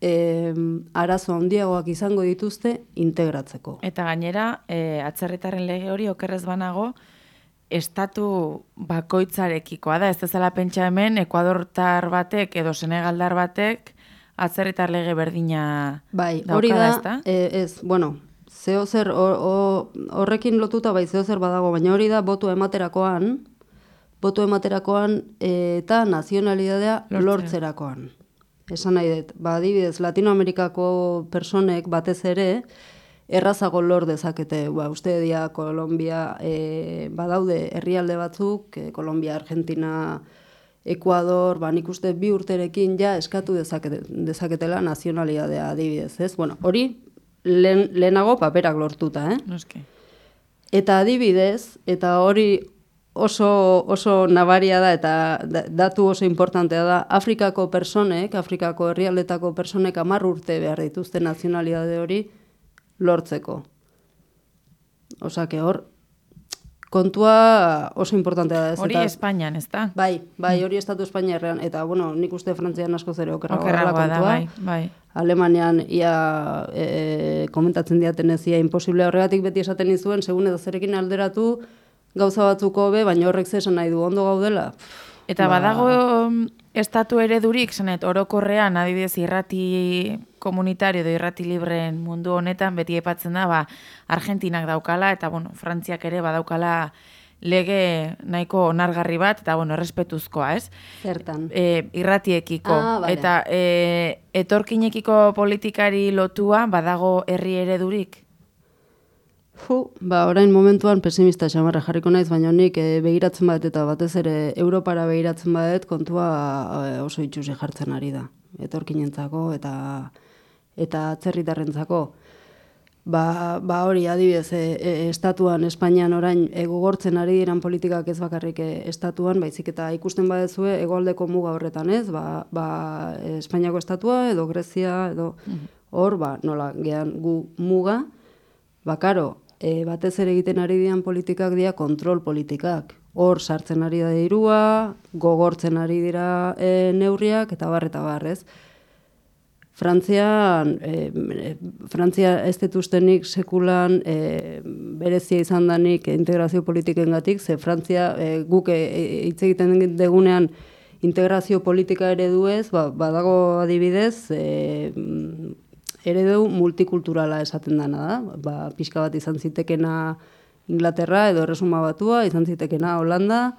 e, arazo handiagoak izango dituzte integratzeko. Eta gainera, e, atzerritarren lege hori okerrez banago, estatu bakoitzarekikoa da, ez dezala pentsa hemen, Ekuadortar batek edo Senegaldar batek atzerritar lege berdina Bai, hori da, ezta? e, ez, bueno, zeo zer, hor- ho- horrekin lotuta bai zeo zer badago, baina hori da botu ematerakoan, botu ematerakoan eta nazionalidadea Lortzea. lortzerakoan. Esan nahi dut, ba, adibidez, Latinoamerikako personek batez ere, errazago lor dezakete, ba, uste dia Kolombia e, badaude herrialde batzuk, e, Kolombia, Argentina, Ekuador, ba, nik uste bi urterekin ja eskatu dezakete, dezaketela nazionalidadea adibidez, ez? Bueno, hori lehen, lehenago paperak lortuta, eh? Noski. Eta adibidez, eta hori oso, oso nabaria da eta da- datu oso importantea da, Afrikako personek, Afrikako herrialdetako personek hamar urte behar dituzte nazionalidade hori lortzeko. Osake hor, kontua oso importantea da. ez? Hori Eta- Espainian, ez da? Bai, bai, hori estatu Espainiarrean, eta, bueno, nik uste Frantzian asko zere okerragoa da, kontua. bai, bai. Alemanian ia e, komentatzen diaten ez ia imposible horregatik beti esaten izuen, segun edo zerekin alderatu gauza batzuko be, baina horrek ze esan nahi du ondo gaudela. Eta Ba- badago mm, estatu eredurik, zanet, orokorrean, adibidez, irrati komunitario edo irrati libreen mundu honetan, beti epatzen da, ba, Argentinak daukala, eta, bueno, Frantziak ere badaukala lege nahiko onargarri bat, eta, bueno, errespetuzkoa, ez? Zertan. E, irratiekiko. Ah, bale. eta e, etorkinekiko politikari lotua badago herri eredurik? Fu, ba, orain momentuan pesimista xamarra jarriko naiz, baina nik e, begiratzen bat eta batez ere Europara begiratzen badet kontua e, oso itxusi jartzen ari da. Etorkinentzako eta eta atzerritarrentzako. Ba, ba hori adibidez, e, e, estatuan, Espainian orain e, gogortzen ari diran politikak ez bakarrik e, estatuan, baizik eta ikusten badezue egoaldeko muga horretan ez, ba, ba, Espainiako estatua edo Grezia edo hor, ba, nola, gehan gu muga, Ba, karo, e, batez ere egiten ari dian politikak dira kontrol politikak. Hor sartzen ari da dirua, gogortzen ari dira e, neurriak, eta bar, eta bar, ez? Frantzian, e, e, Frantzia ez dut ustenik sekulan e, berezia izan danik integrazio politikengatik, ze Frantzia e, guk e, e, hitz egiten degunean integrazio politika ereduez, ba, badago adibidez, e, eredu multikulturala esaten dana da. Ba, pixka bat izan zitekena Inglaterra edo Erresuma Batua, izan zitekena Holanda,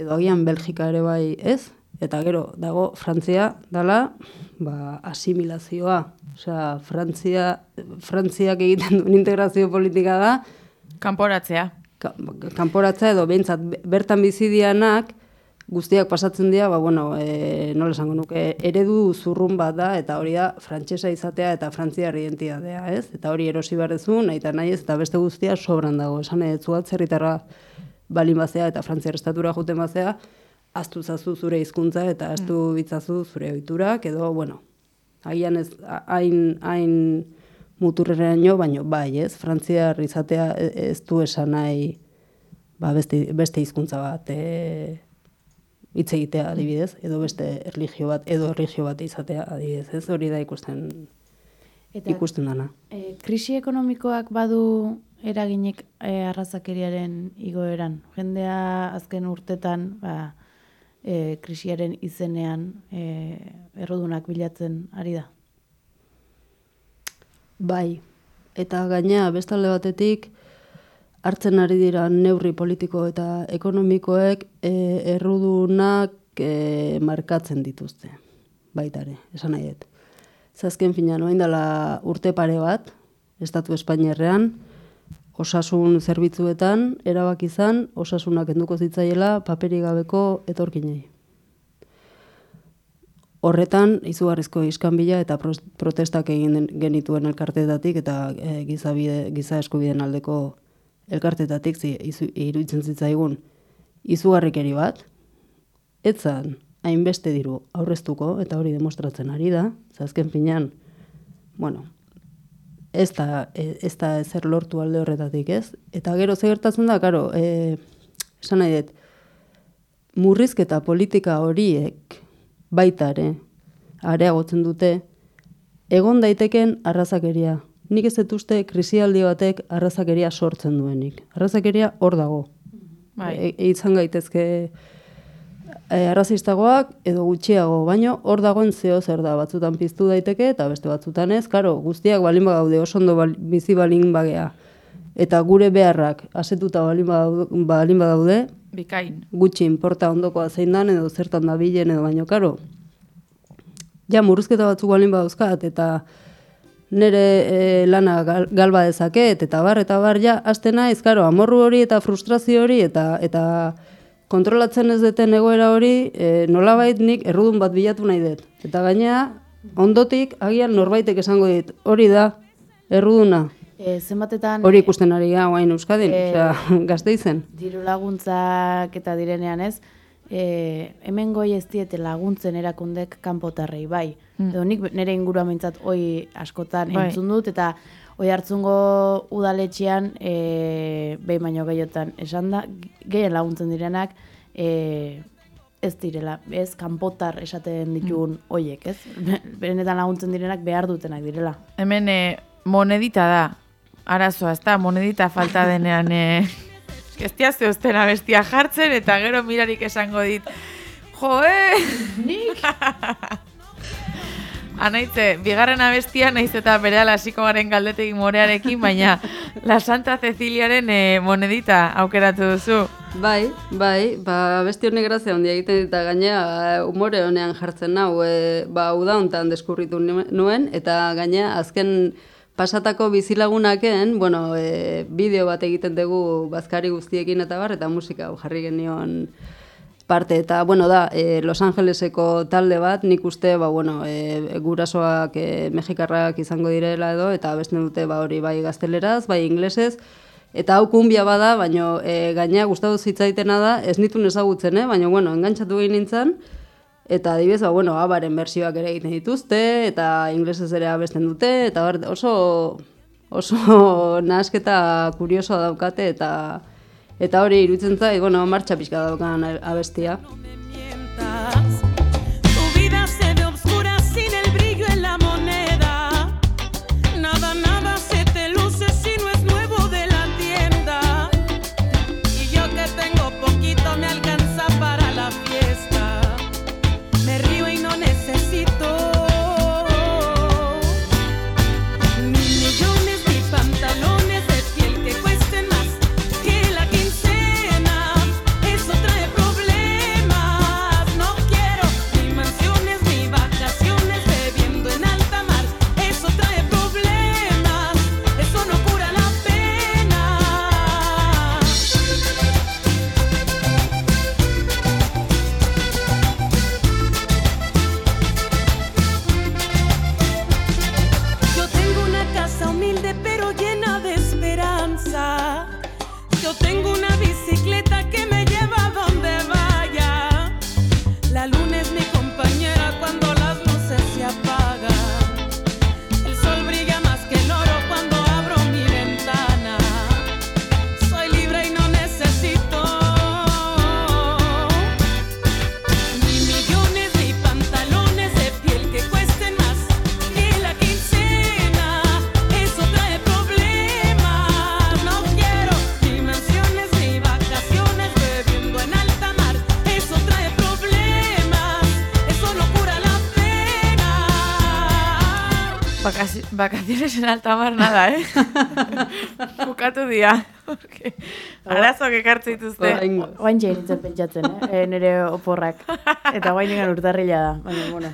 edo agian Belgika ere bai ez, eta gero dago Frantzia dala ba, asimilazioa. Osea, Frantzia, Frantziak egiten duen integrazio politika da, Kanporatzea. ka- kanporatza edo behintzat be- bertan bizidianak guztiak pasatzen dira, ba, bueno, e, nola esango nuke, eredu zurrun bat da, eta hori da frantsesa izatea eta frantziar identitatea, ez? Eta hori erosi behar duzu, nahi eta nahi ez, eta beste guztia sobran dago. Esan ez zuat zerritarra balin bazea eta frantziar estatura juten bazea, aztu zazu zure hizkuntza eta aztu bitzazu zure ohiturak edo, bueno, agian ez hain, hain muturreraino, baino bai, ez? Frantziar izatea e- ez du esan nahi ba, beste, beste hizkuntza bat e, hitz egitea adibidez, edo beste erlijio bat, edo erlijio bat izatea adibidez, ez? Hori da ikusten, Eta ikusten dana. e, krisi ekonomikoak badu eraginik e, arrazakeriaren igoeran. Jendea azken urtetan ba, e, krisiaren izenean e, errodunak bilatzen ari da. Bai, eta gainea bestalde batetik hartzen ari dira neurri politiko eta ekonomikoek e, errudunak e, markatzen dituzte. Baitare, esan nahi dut. Zazken fina, noain dela urte pare bat, Estatu Espainiarrean, osasun zerbitzuetan, erabaki izan, osasunak enduko zitzaiela paperik gabeko etorkinei. Horretan, izugarrizko iskanbila eta protestak egin genituen elkartetatik eta e, giza, bide, giza eskubideen aldeko elkartetatik iruditzen zitzaigun izugarrikeri bat. Etzan, hainbeste diru aurreztuko, eta hori demostratzen ari da, ze azken finean, bueno, ez da, ez da ezer lortu alde horretatik, ez? Eta gero ze gertatzen da, karo, e, esan nahi dut, murrizketa politika horiek baita ere, areagotzen dute, egon daiteken arrazakeria. Nik ez dut uste krisialdi batek arrazakeria sortzen duenik. Arrazakeria hor dago. Bai. E, e- izan gaitezke e, arrazistagoak edo gutxiago, baino hor dagoen zeo zer da, batzutan piztu daiteke eta beste batzutan ez, karo, guztiak balin bagaude, oso ondo bal, bizi balin bagea. Eta gure beharrak asetuta balin badaude, balin badaude Bikain. gutxi inporta ondokoa zein dan edo zertan da bilen edo baino, karo. Ja, murrizketa batzuk balin badauzkat eta nire e, lana gal, galba dezaket, eta bar, eta bar, ja, azte naiz, karo, amorru hori eta frustrazio hori, eta eta kontrolatzen ez deten egoera hori, e, nolabait nik errudun bat bilatu nahi dut. Eta gainea, ondotik, agian norbaitek esango dit, hori da, erruduna. E, zenbatetan... Hori ikusten ari ga, guain Euskadin, Eh, osea, *laughs* gazteizen. diru laguntzak eta direnean ez, e, hemen goi ez diete laguntzen erakundek kanpotarrei bai. Edo nik nire inguruan mintzat hoi askotan Bai. entzun dut, eta hoi hartzungo udaletxean e, behin baino gehiotan esan da, gehien laguntzen direnak e, ez direla, ez kanpotar esaten ditugun hoiek, ez? *laughs* Benetan laguntzen direnak behar dutenak direla. Hemen e, monedita da. Arazoa, ez da, monedita falta denean e, *laughs* ez diazte oztena bestia jartzen eta gero mirarik esango dit jo, eh? Nik? *laughs* Anaitze, bigarren abestia naiz eta bere hasiko garen galdetegi morearekin, baina La Santa Ceciliaren e, monedita aukeratu duzu. Bai, bai, ba, besti honek grazia handia egiten eta gainea eh, umore honean jartzen nau, e, ba, uda hontan deskurritu nuen, eta gainea azken pasatako bizilagunaken, bueno, e, bideo bat egiten dugu bazkari guztiekin eta bar, eta musika jarri genion parte, eta, bueno, da, e, Los Angeleseko talde bat, nik uste, ba, bueno, e, gurasoak e, mexikarrak izango direla edo, eta beste dute, ba, hori bai gazteleraz, bai inglesez, Eta hau kumbia bada, baina e, gainea gustatu zitzaitena da, ez nitun ezagutzen, eh? baina bueno, engantzatu egin nintzen, eta adibidez, ba, bueno, abaren bersioak ere egiten dituzte, eta inglesez ere abesten dute, eta bar, oso, oso *laughs* nahasketa kuriosoa daukate, eta eta hori iruditzen zait, bueno, martxa pixka daukan abestia. Tu Vacaciones en alta mar nada, eh? *laughs* Bukatu dia. Porque Arazoak ekartzen dituzte. Oraingo. Oain nintzen pentsatzen, eh? e, nire oporrak. Eta guain ingan urtarrila da. Baina, bueno.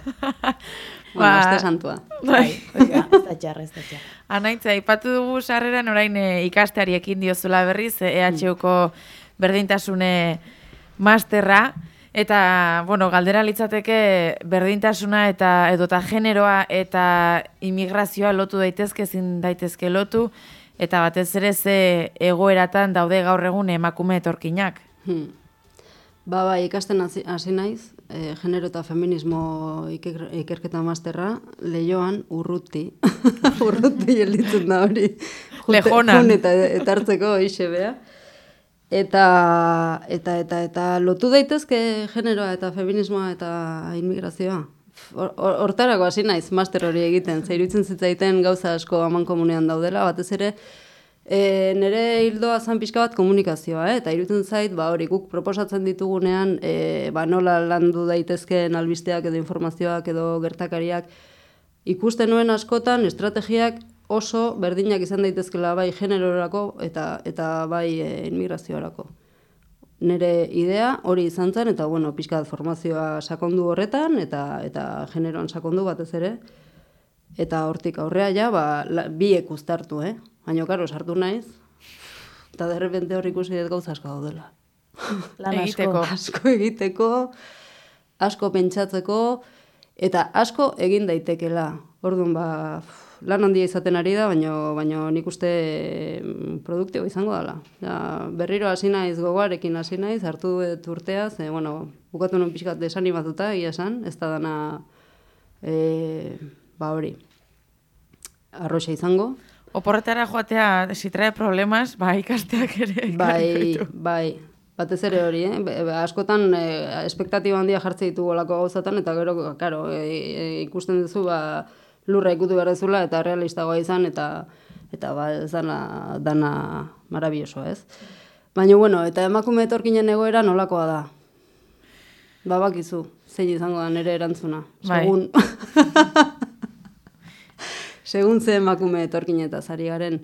Bueno, Ba- aste santua. Bai. Oiga, ez da txarra, ez da txarra. Anaitza, aipatu dugu sarreran orain e, ikasteari ekin diozula berriz, e, EHUko berdintasune masterra, eta, bueno, galdera litzateke berdintasuna eta edota generoa eta imigrazioa lotu daitezke, ezin daitezke lotu, eta batez ere ze egoeratan daude gaur egun emakume etorkinak. Hmm. Ba, bai, ikasten hasi naiz, e, genero eta feminismo iker, ikerketa masterra, lehioan urruti. *laughs* urruti gelditzen da hori. Lejonan. jun eta etartzeko ixe bea. Eta, eta, eta, eta lotu daitezke generoa eta feminismoa eta inmigrazioa. Hor- hor- Hortarako hasi naiz master hori egiten, ze iruditzen zitzaiten gauza asko aman komunean daudela, batez ere, e, nire hildoa zan pixka bat komunikazioa, eh? eta iruditzen zait, ba, hori guk proposatzen ditugunean, e, ba, nola landu daitezkeen albisteak edo informazioak edo gertakariak, ikusten nuen askotan estrategiak oso berdinak izan daitezkela bai generorako eta eta bai e, inmigraziorako. Nere idea hori izan zen eta bueno, pixka formazioa sakondu horretan eta eta generoan sakondu batez ere. Eta hortik aurrea ja ba la, biek uztartu, eh? Baina karo sartu naiz. Eta de repente hor ikusi dut gauza asko daudela. *laughs* Lan asko. Egiteko. asko egiteko, asko pentsatzeko, eta asko egin daitekela. Orduan, ba, lan handia izaten ari da, baino, baino nik uste mm, produktibo izango dela. Ja, berriro hasi naiz gogoarekin hasi naiz, hartu dut urtea, ze, bueno, bukatu nuen pixkat desanimatuta, egia esan, ez da dana, e, ba hori, arroxa izango. Oporretara joatea, si trae problemas, ba, ikasteak ere. Bai, bai. Batez ere hori, eh? Be, be, askotan e, espektatiba handia jartze ditu olako gauzatan, eta gero, karo, e, e, ikusten duzu, ba, lurra ikutu behar dezula, eta realistagoa izan, eta eta ba, ez dana, dana marabillosoa, ez? Baina, bueno, eta emakume etorkinen egoera nolakoa da? Ba, bakizu, zein izango da nire erantzuna. Bai. Segun, *laughs* segun ze emakume etorkinetaz ari garen.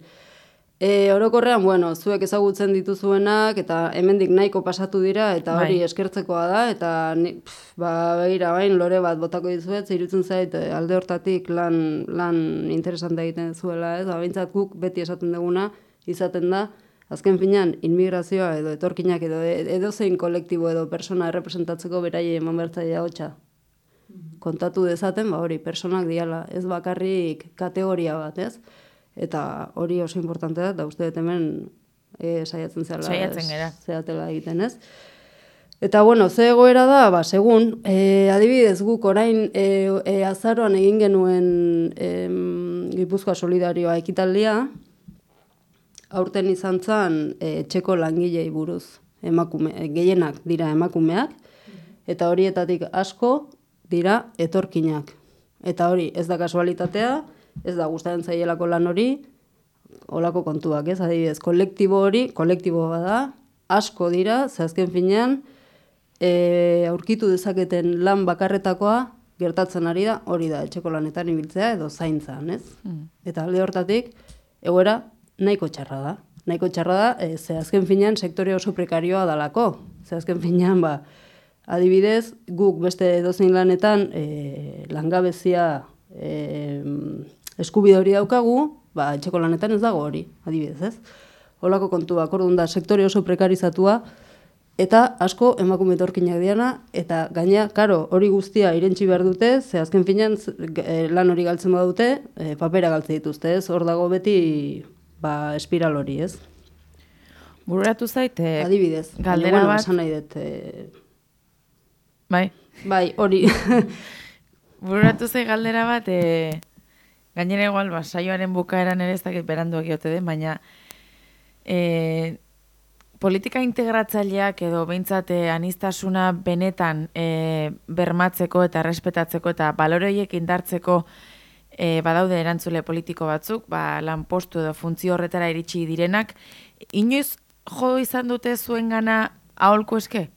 E, orokorrean, bueno, zuek ezagutzen dituzuenak eta hemendik nahiko pasatu dira eta hori Bai. eskertzekoa da eta ni, pf, ba, begira, bain lore bat botako dizuet, ze irutzen zait e, alde hortatik lan, lan interesante egiten zuela, ez? Ba, guk beti esaten duguna izaten da, azken finean, inmigrazioa edo etorkinak edo edo zein kolektibo edo persona errepresentatzeko beraie eman bertzaia hotxa kontatu dezaten, ba hori, personak diala, ez bakarrik kategoria bat, ez? Eta hori oso importante da, eta uste dut hemen e, saiatzen zela. Saiatzen gara. Zeatela egiten, ez? Eta, bueno, ze egoera da, ba, segun, e, adibidez guk orain e, e, azaroan egin genuen em, Gipuzkoa Solidarioa ekitaldia, aurten izan zen e, etxeko langilei buruz, emakume, e, gehienak dira emakumeak, eta horietatik asko dira etorkinak. Eta hori, ez da kasualitatea, ez da gustatzen zaielako lan hori, olako kontuak, ez? Adibidez, kolektibo hori, kolektibo bada, asko dira, ze azken finean, e, aurkitu dezaketen lan bakarretakoa gertatzen ari da, hori da, etxeko lanetan ibiltzea edo zaintzan, ez? Eta alde hortatik, egoera nahiko txarra da. Nahiko txarra da, e, ze azken finean sektore oso prekarioa dalako. Ze azken finean, ba, adibidez, guk beste edozein lanetan e, langabezia e, eskubide hori daukagu, ba, etxeko lanetan ez dago hori, adibidez, ez? Holako kontuak, orduan da, sektore oso prekarizatua, eta asko emakume etorkinak diana, eta gaina, karo, hori guztia irentsi behar dute, ze azken finean z- g- e, lan hori galtzen badute, e, papera galtze dituzte, ez? Hor dago beti, ba, espiral hori, ez? Bururatu zait, eh, Adibidez. Galdera bueno, bat- esan nahi dut, e, bai, bai, hori. *laughs* bururatu zait galdera bat, e, gainera igual, ba, saioaren bukaeran ere ez dakit beranduak jote den, baina e, politika integratzaileak edo behintzat e, anistasuna benetan e, bermatzeko eta respetatzeko eta baloroiek indartzeko e, badaude erantzule politiko batzuk, ba, lanpostu edo funtzio horretara iritsi direnak, inoiz jo izan dute zuen gana aholku eske?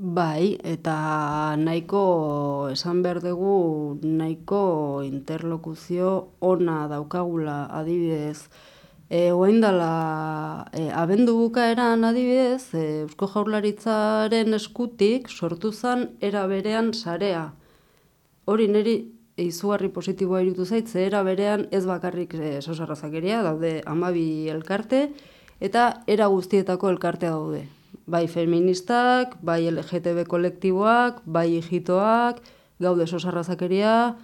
Bai, eta nahiko esan behar dugu nahiko interlokuzio ona daukagula adibidez. E, Oain dela, e, abendu bukaeran adibidez, e, Eusko Jaurlaritzaren eskutik sortu zen era berean sarea. Hori niri izugarri positiboa irutu zait, ze era berean ez bakarrik e, sosarrazakeria, daude amabi elkarte, eta era guztietako elkartea daude. Bai feministak, bai LGTB kolektiboak, bai hijitoak, gaude sosarrazakeria,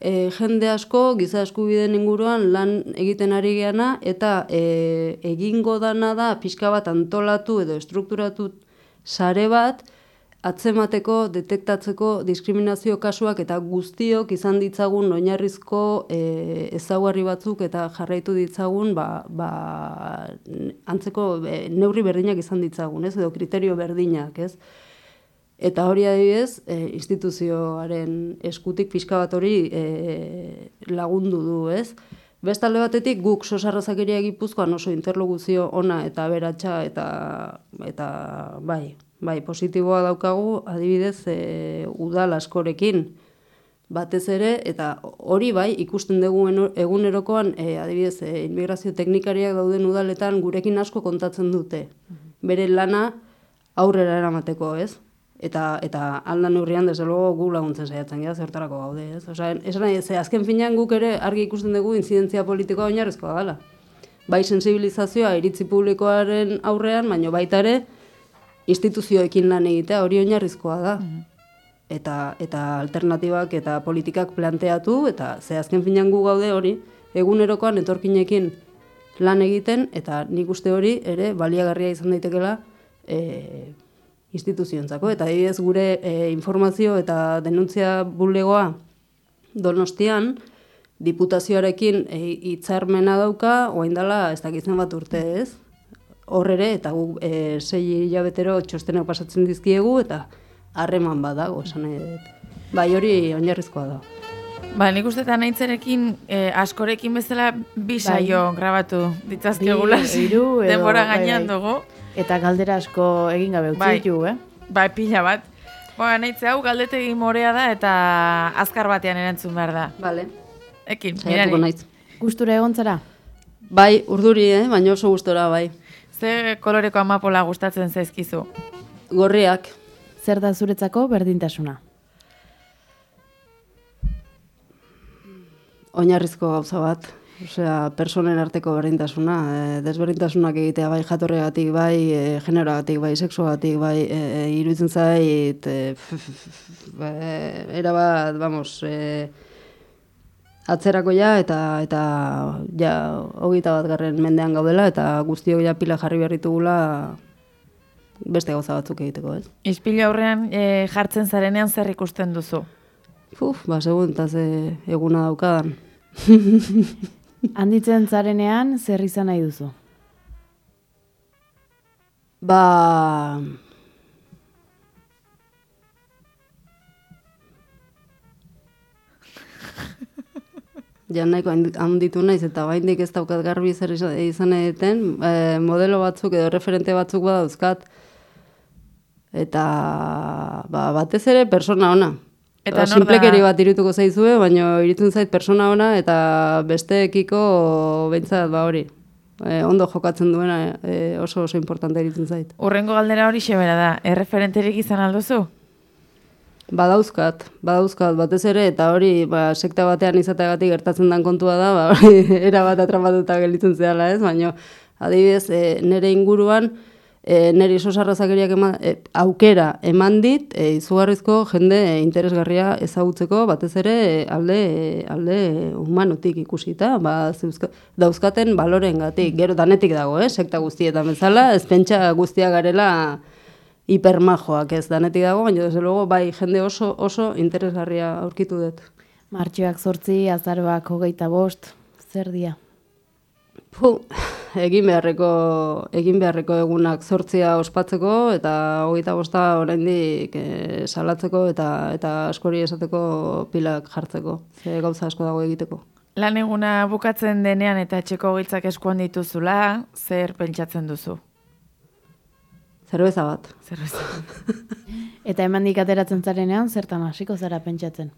e, jende asko giza eskubideen inguruan lan egiten ari geana eta e, egingo dana da pixka bat antolatu edo estrukturatu sare bat atzemateko, detektatzeko diskriminazio kasuak eta guztiok izan ditzagun oinarrizko e, ezaugarri batzuk eta jarraitu ditzagun ba, ba, antzeko e, neurri berdinak izan ditzagun, ez? edo kriterio berdinak, ez? Eta hori adibidez, e, instituzioaren eskutik pixka bat hori e, lagundu du, ez? Bestalde batetik guk sosarrazakeria gipuzkoan oso interloguzio ona eta beratxa eta, eta bai, bai, positiboa daukagu adibidez e, udal askorekin batez ere, eta hori bai, ikusten dugu egunerokoan, e, adibidez, e, inmigrazio teknikariak dauden udaletan gurekin asko kontatzen dute. Bere lana aurrera eramateko, ez? Eta, eta aldan neurrian, desde luego, gu laguntzen saiatzen gara, zertarako gaude, ez? Osa, esan nahi, ze azken finean guk ere argi ikusten dugu intzidentzia politikoa oinarrizkoa dela. Bai sensibilizazioa iritzi publikoaren aurrean, baino baita ere instituzioekin lan egitea hori oinarrizkoa da. Eta, eta alternatibak eta politikak planteatu, eta ze azken finean gu gaude hori, egunerokoan etorkinekin lan egiten, eta nik uste hori ere baliagarria izan daitekela e, instituzioentzako. Eta adibidez gure e, informazio eta denuntzia bulegoa donostian, diputazioarekin e, hitzarmena dauka, oain dela ez dakitzen bat urte ez, hor ere, eta gu e, sei hilabetero txostenak pasatzen dizkiegu, eta harreman badago, esan. Bai, hori oinarrizkoa da. Ba, nik uste eta nahitzerekin, eh, askorekin bezala bi saio grabatu ditzazkegula. Bi, hiru *laughs* edo, Denbora bai, gainean bai. dugu. Eta galdera asko egin gabe utzi Bai. ditu, eh? Bai, pila bat. Ba, nahitze hau galdetegi morea da eta azkar batean erantzun behar da. Bale, Ekin, mirari. naiz. Gustura egon zara? Bai, urduri, eh? baina oso gustora, bai. Ze koloreko amapola gustatzen zaizkizu? Gorriak, Zer da zuretzako berdintasuna? oinarrizko gauza bat. Osea, personen arteko berdintasuna, e, desberdintasunak egitea bai jatorregatik, bai e, generoagatik, bai sexuagatik, bai e, iruditzen zait, *laughs* e, f- f- f- ba, e, era bat, vamos, e, atzerako ja, eta, eta ja, hogeita bat garren mendean gaudela, eta guztiok ja pila jarri behar ditugula beste gauza batzuk egiteko, ez? Ispilu aurrean eh, jartzen zarenean zer ikusten duzu? Uf, ba, segun, eta ze eguna daukadan. *laughs* Handitzen zarenean zer izan nahi duzu? Ba... Ja nahiko handi- handitu naiz eta baindik ez daukat garbi zer izan edeten, e, modelo batzuk edo referente batzuk badauzkat. Eta ba, batez ere persona ona. Eta Ba, Sinplekeri bat irituko zaizue, baina irutzen zait persona ona eta besteekiko behintzat ba hori. E, ondo jokatzen duena e, oso oso importante iritzen zait. Urrengo galdera hori xebera da, erreferenterik izan alduzu? Badauzkat, badauzkat batez ere, eta hori ba, sekta batean izateagatik gertatzen den kontua da, ba, hori *laughs* era bat atrapatuta gelditzen zehala ez, baina adibidez e, nire inguruan, e, nire sosarrazakeriak eman, e, aukera eman dit, e, izugarrizko jende interesgarria ezagutzeko, batez ere alde, alde humanutik ikusita, ba, zeuzka, dauzkaten balorengatik, gero danetik dago, eh, sekta guztietan bezala, ez pentsa guztia garela hipermajoak ez danetik dago, baina desde luego bai jende oso oso interesgarria aurkitu dut. Martxoak zortzi, azaroak hogeita bost, zer dia? Pu, egin beharreko egin beharreko egunak zortzia ospatzeko eta hogeita bosta oraindik e, salatzeko eta eta askori esateko pilak jartzeko. Ze gauza asko dago egiteko. Lan eguna bukatzen denean eta etxeko gaitzak eskuan dituzula, zer pentsatzen duzu? Zerbeza bat. Zer ez? Eta hemendik ateratzen zarenean, zertan hasiko zara pentsatzen?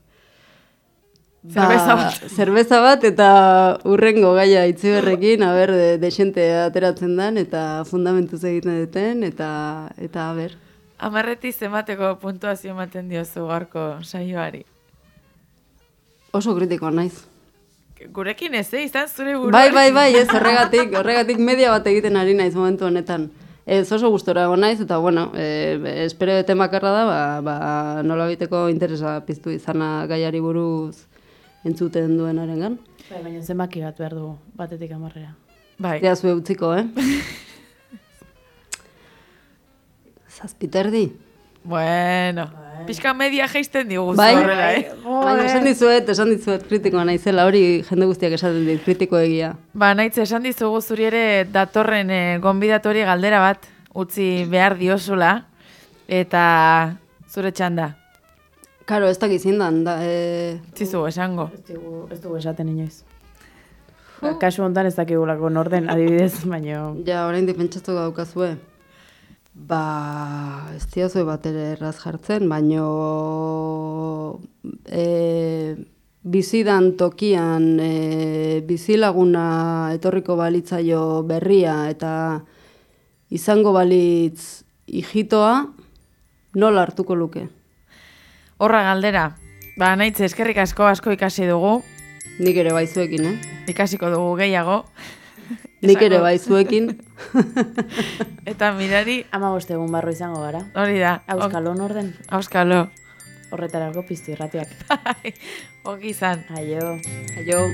Zerbeza bat. Ba, zerbeza bat eta urrengo gaia itziberrekin, aber, de, desente ateratzen dan, eta fundamentuz egiten duten, eta, eta aber. Amarreti zemateko puntuazio ematen diozu gaurko saioari. Oso kritikoa naiz. Gurekin ez, eh? izan zure buru. Bai, bai, bai, ez horregatik, horregatik media bat egiten ari naiz momentu honetan. Ez oso gustora egon naiz, eta bueno, e, espero dute makarra da, ba, ba, nola biteko interesa piztu izana gaiari buruz entzuten duenaren gan. Bai, baina zenbaki bat behar dugu, batetik amarrera. Bai. Ja, zue utziko, eh? *laughs* Zazpiterdi. Bueno, pixka media geisten digu Bai, horrela, eh? baina esan dizuet, esan dizuet kritikoa naizela, hori jende guztiak esaten dit, kritiko egia. Ba, naitze, esan dizugu zuri ere datorren e, gonbidatori galdera bat utzi behar diosula, eta zure txanda, Karo, ez dakit zindan, da, e, zizu, esango. Ez dugu, ez dugu esaten inoiz. Kasu hontan ez dakigulako norden, adibidez, baino... ja, orain pentsatu daukazue. Ba, ez diazue bat ere erraz jartzen, baino e, bizidan tokian e, bizilaguna etorriko balitzaio berria eta izango balitz hijitoa, nola hartuko luke? Horra galdera, ba, naitze, eskerrik asko asko ikasi dugu, Nik ere baizuekin, eh? ikasiko dugu gehiago, Nik ere Izango- baizuekin. *laughs* eta mirari, Ama egun barro izango gara. hori da, Auskalo norden, Auskalo. horretarako piztu irratiak. *laughs* Ongi izan. Aio. Aio.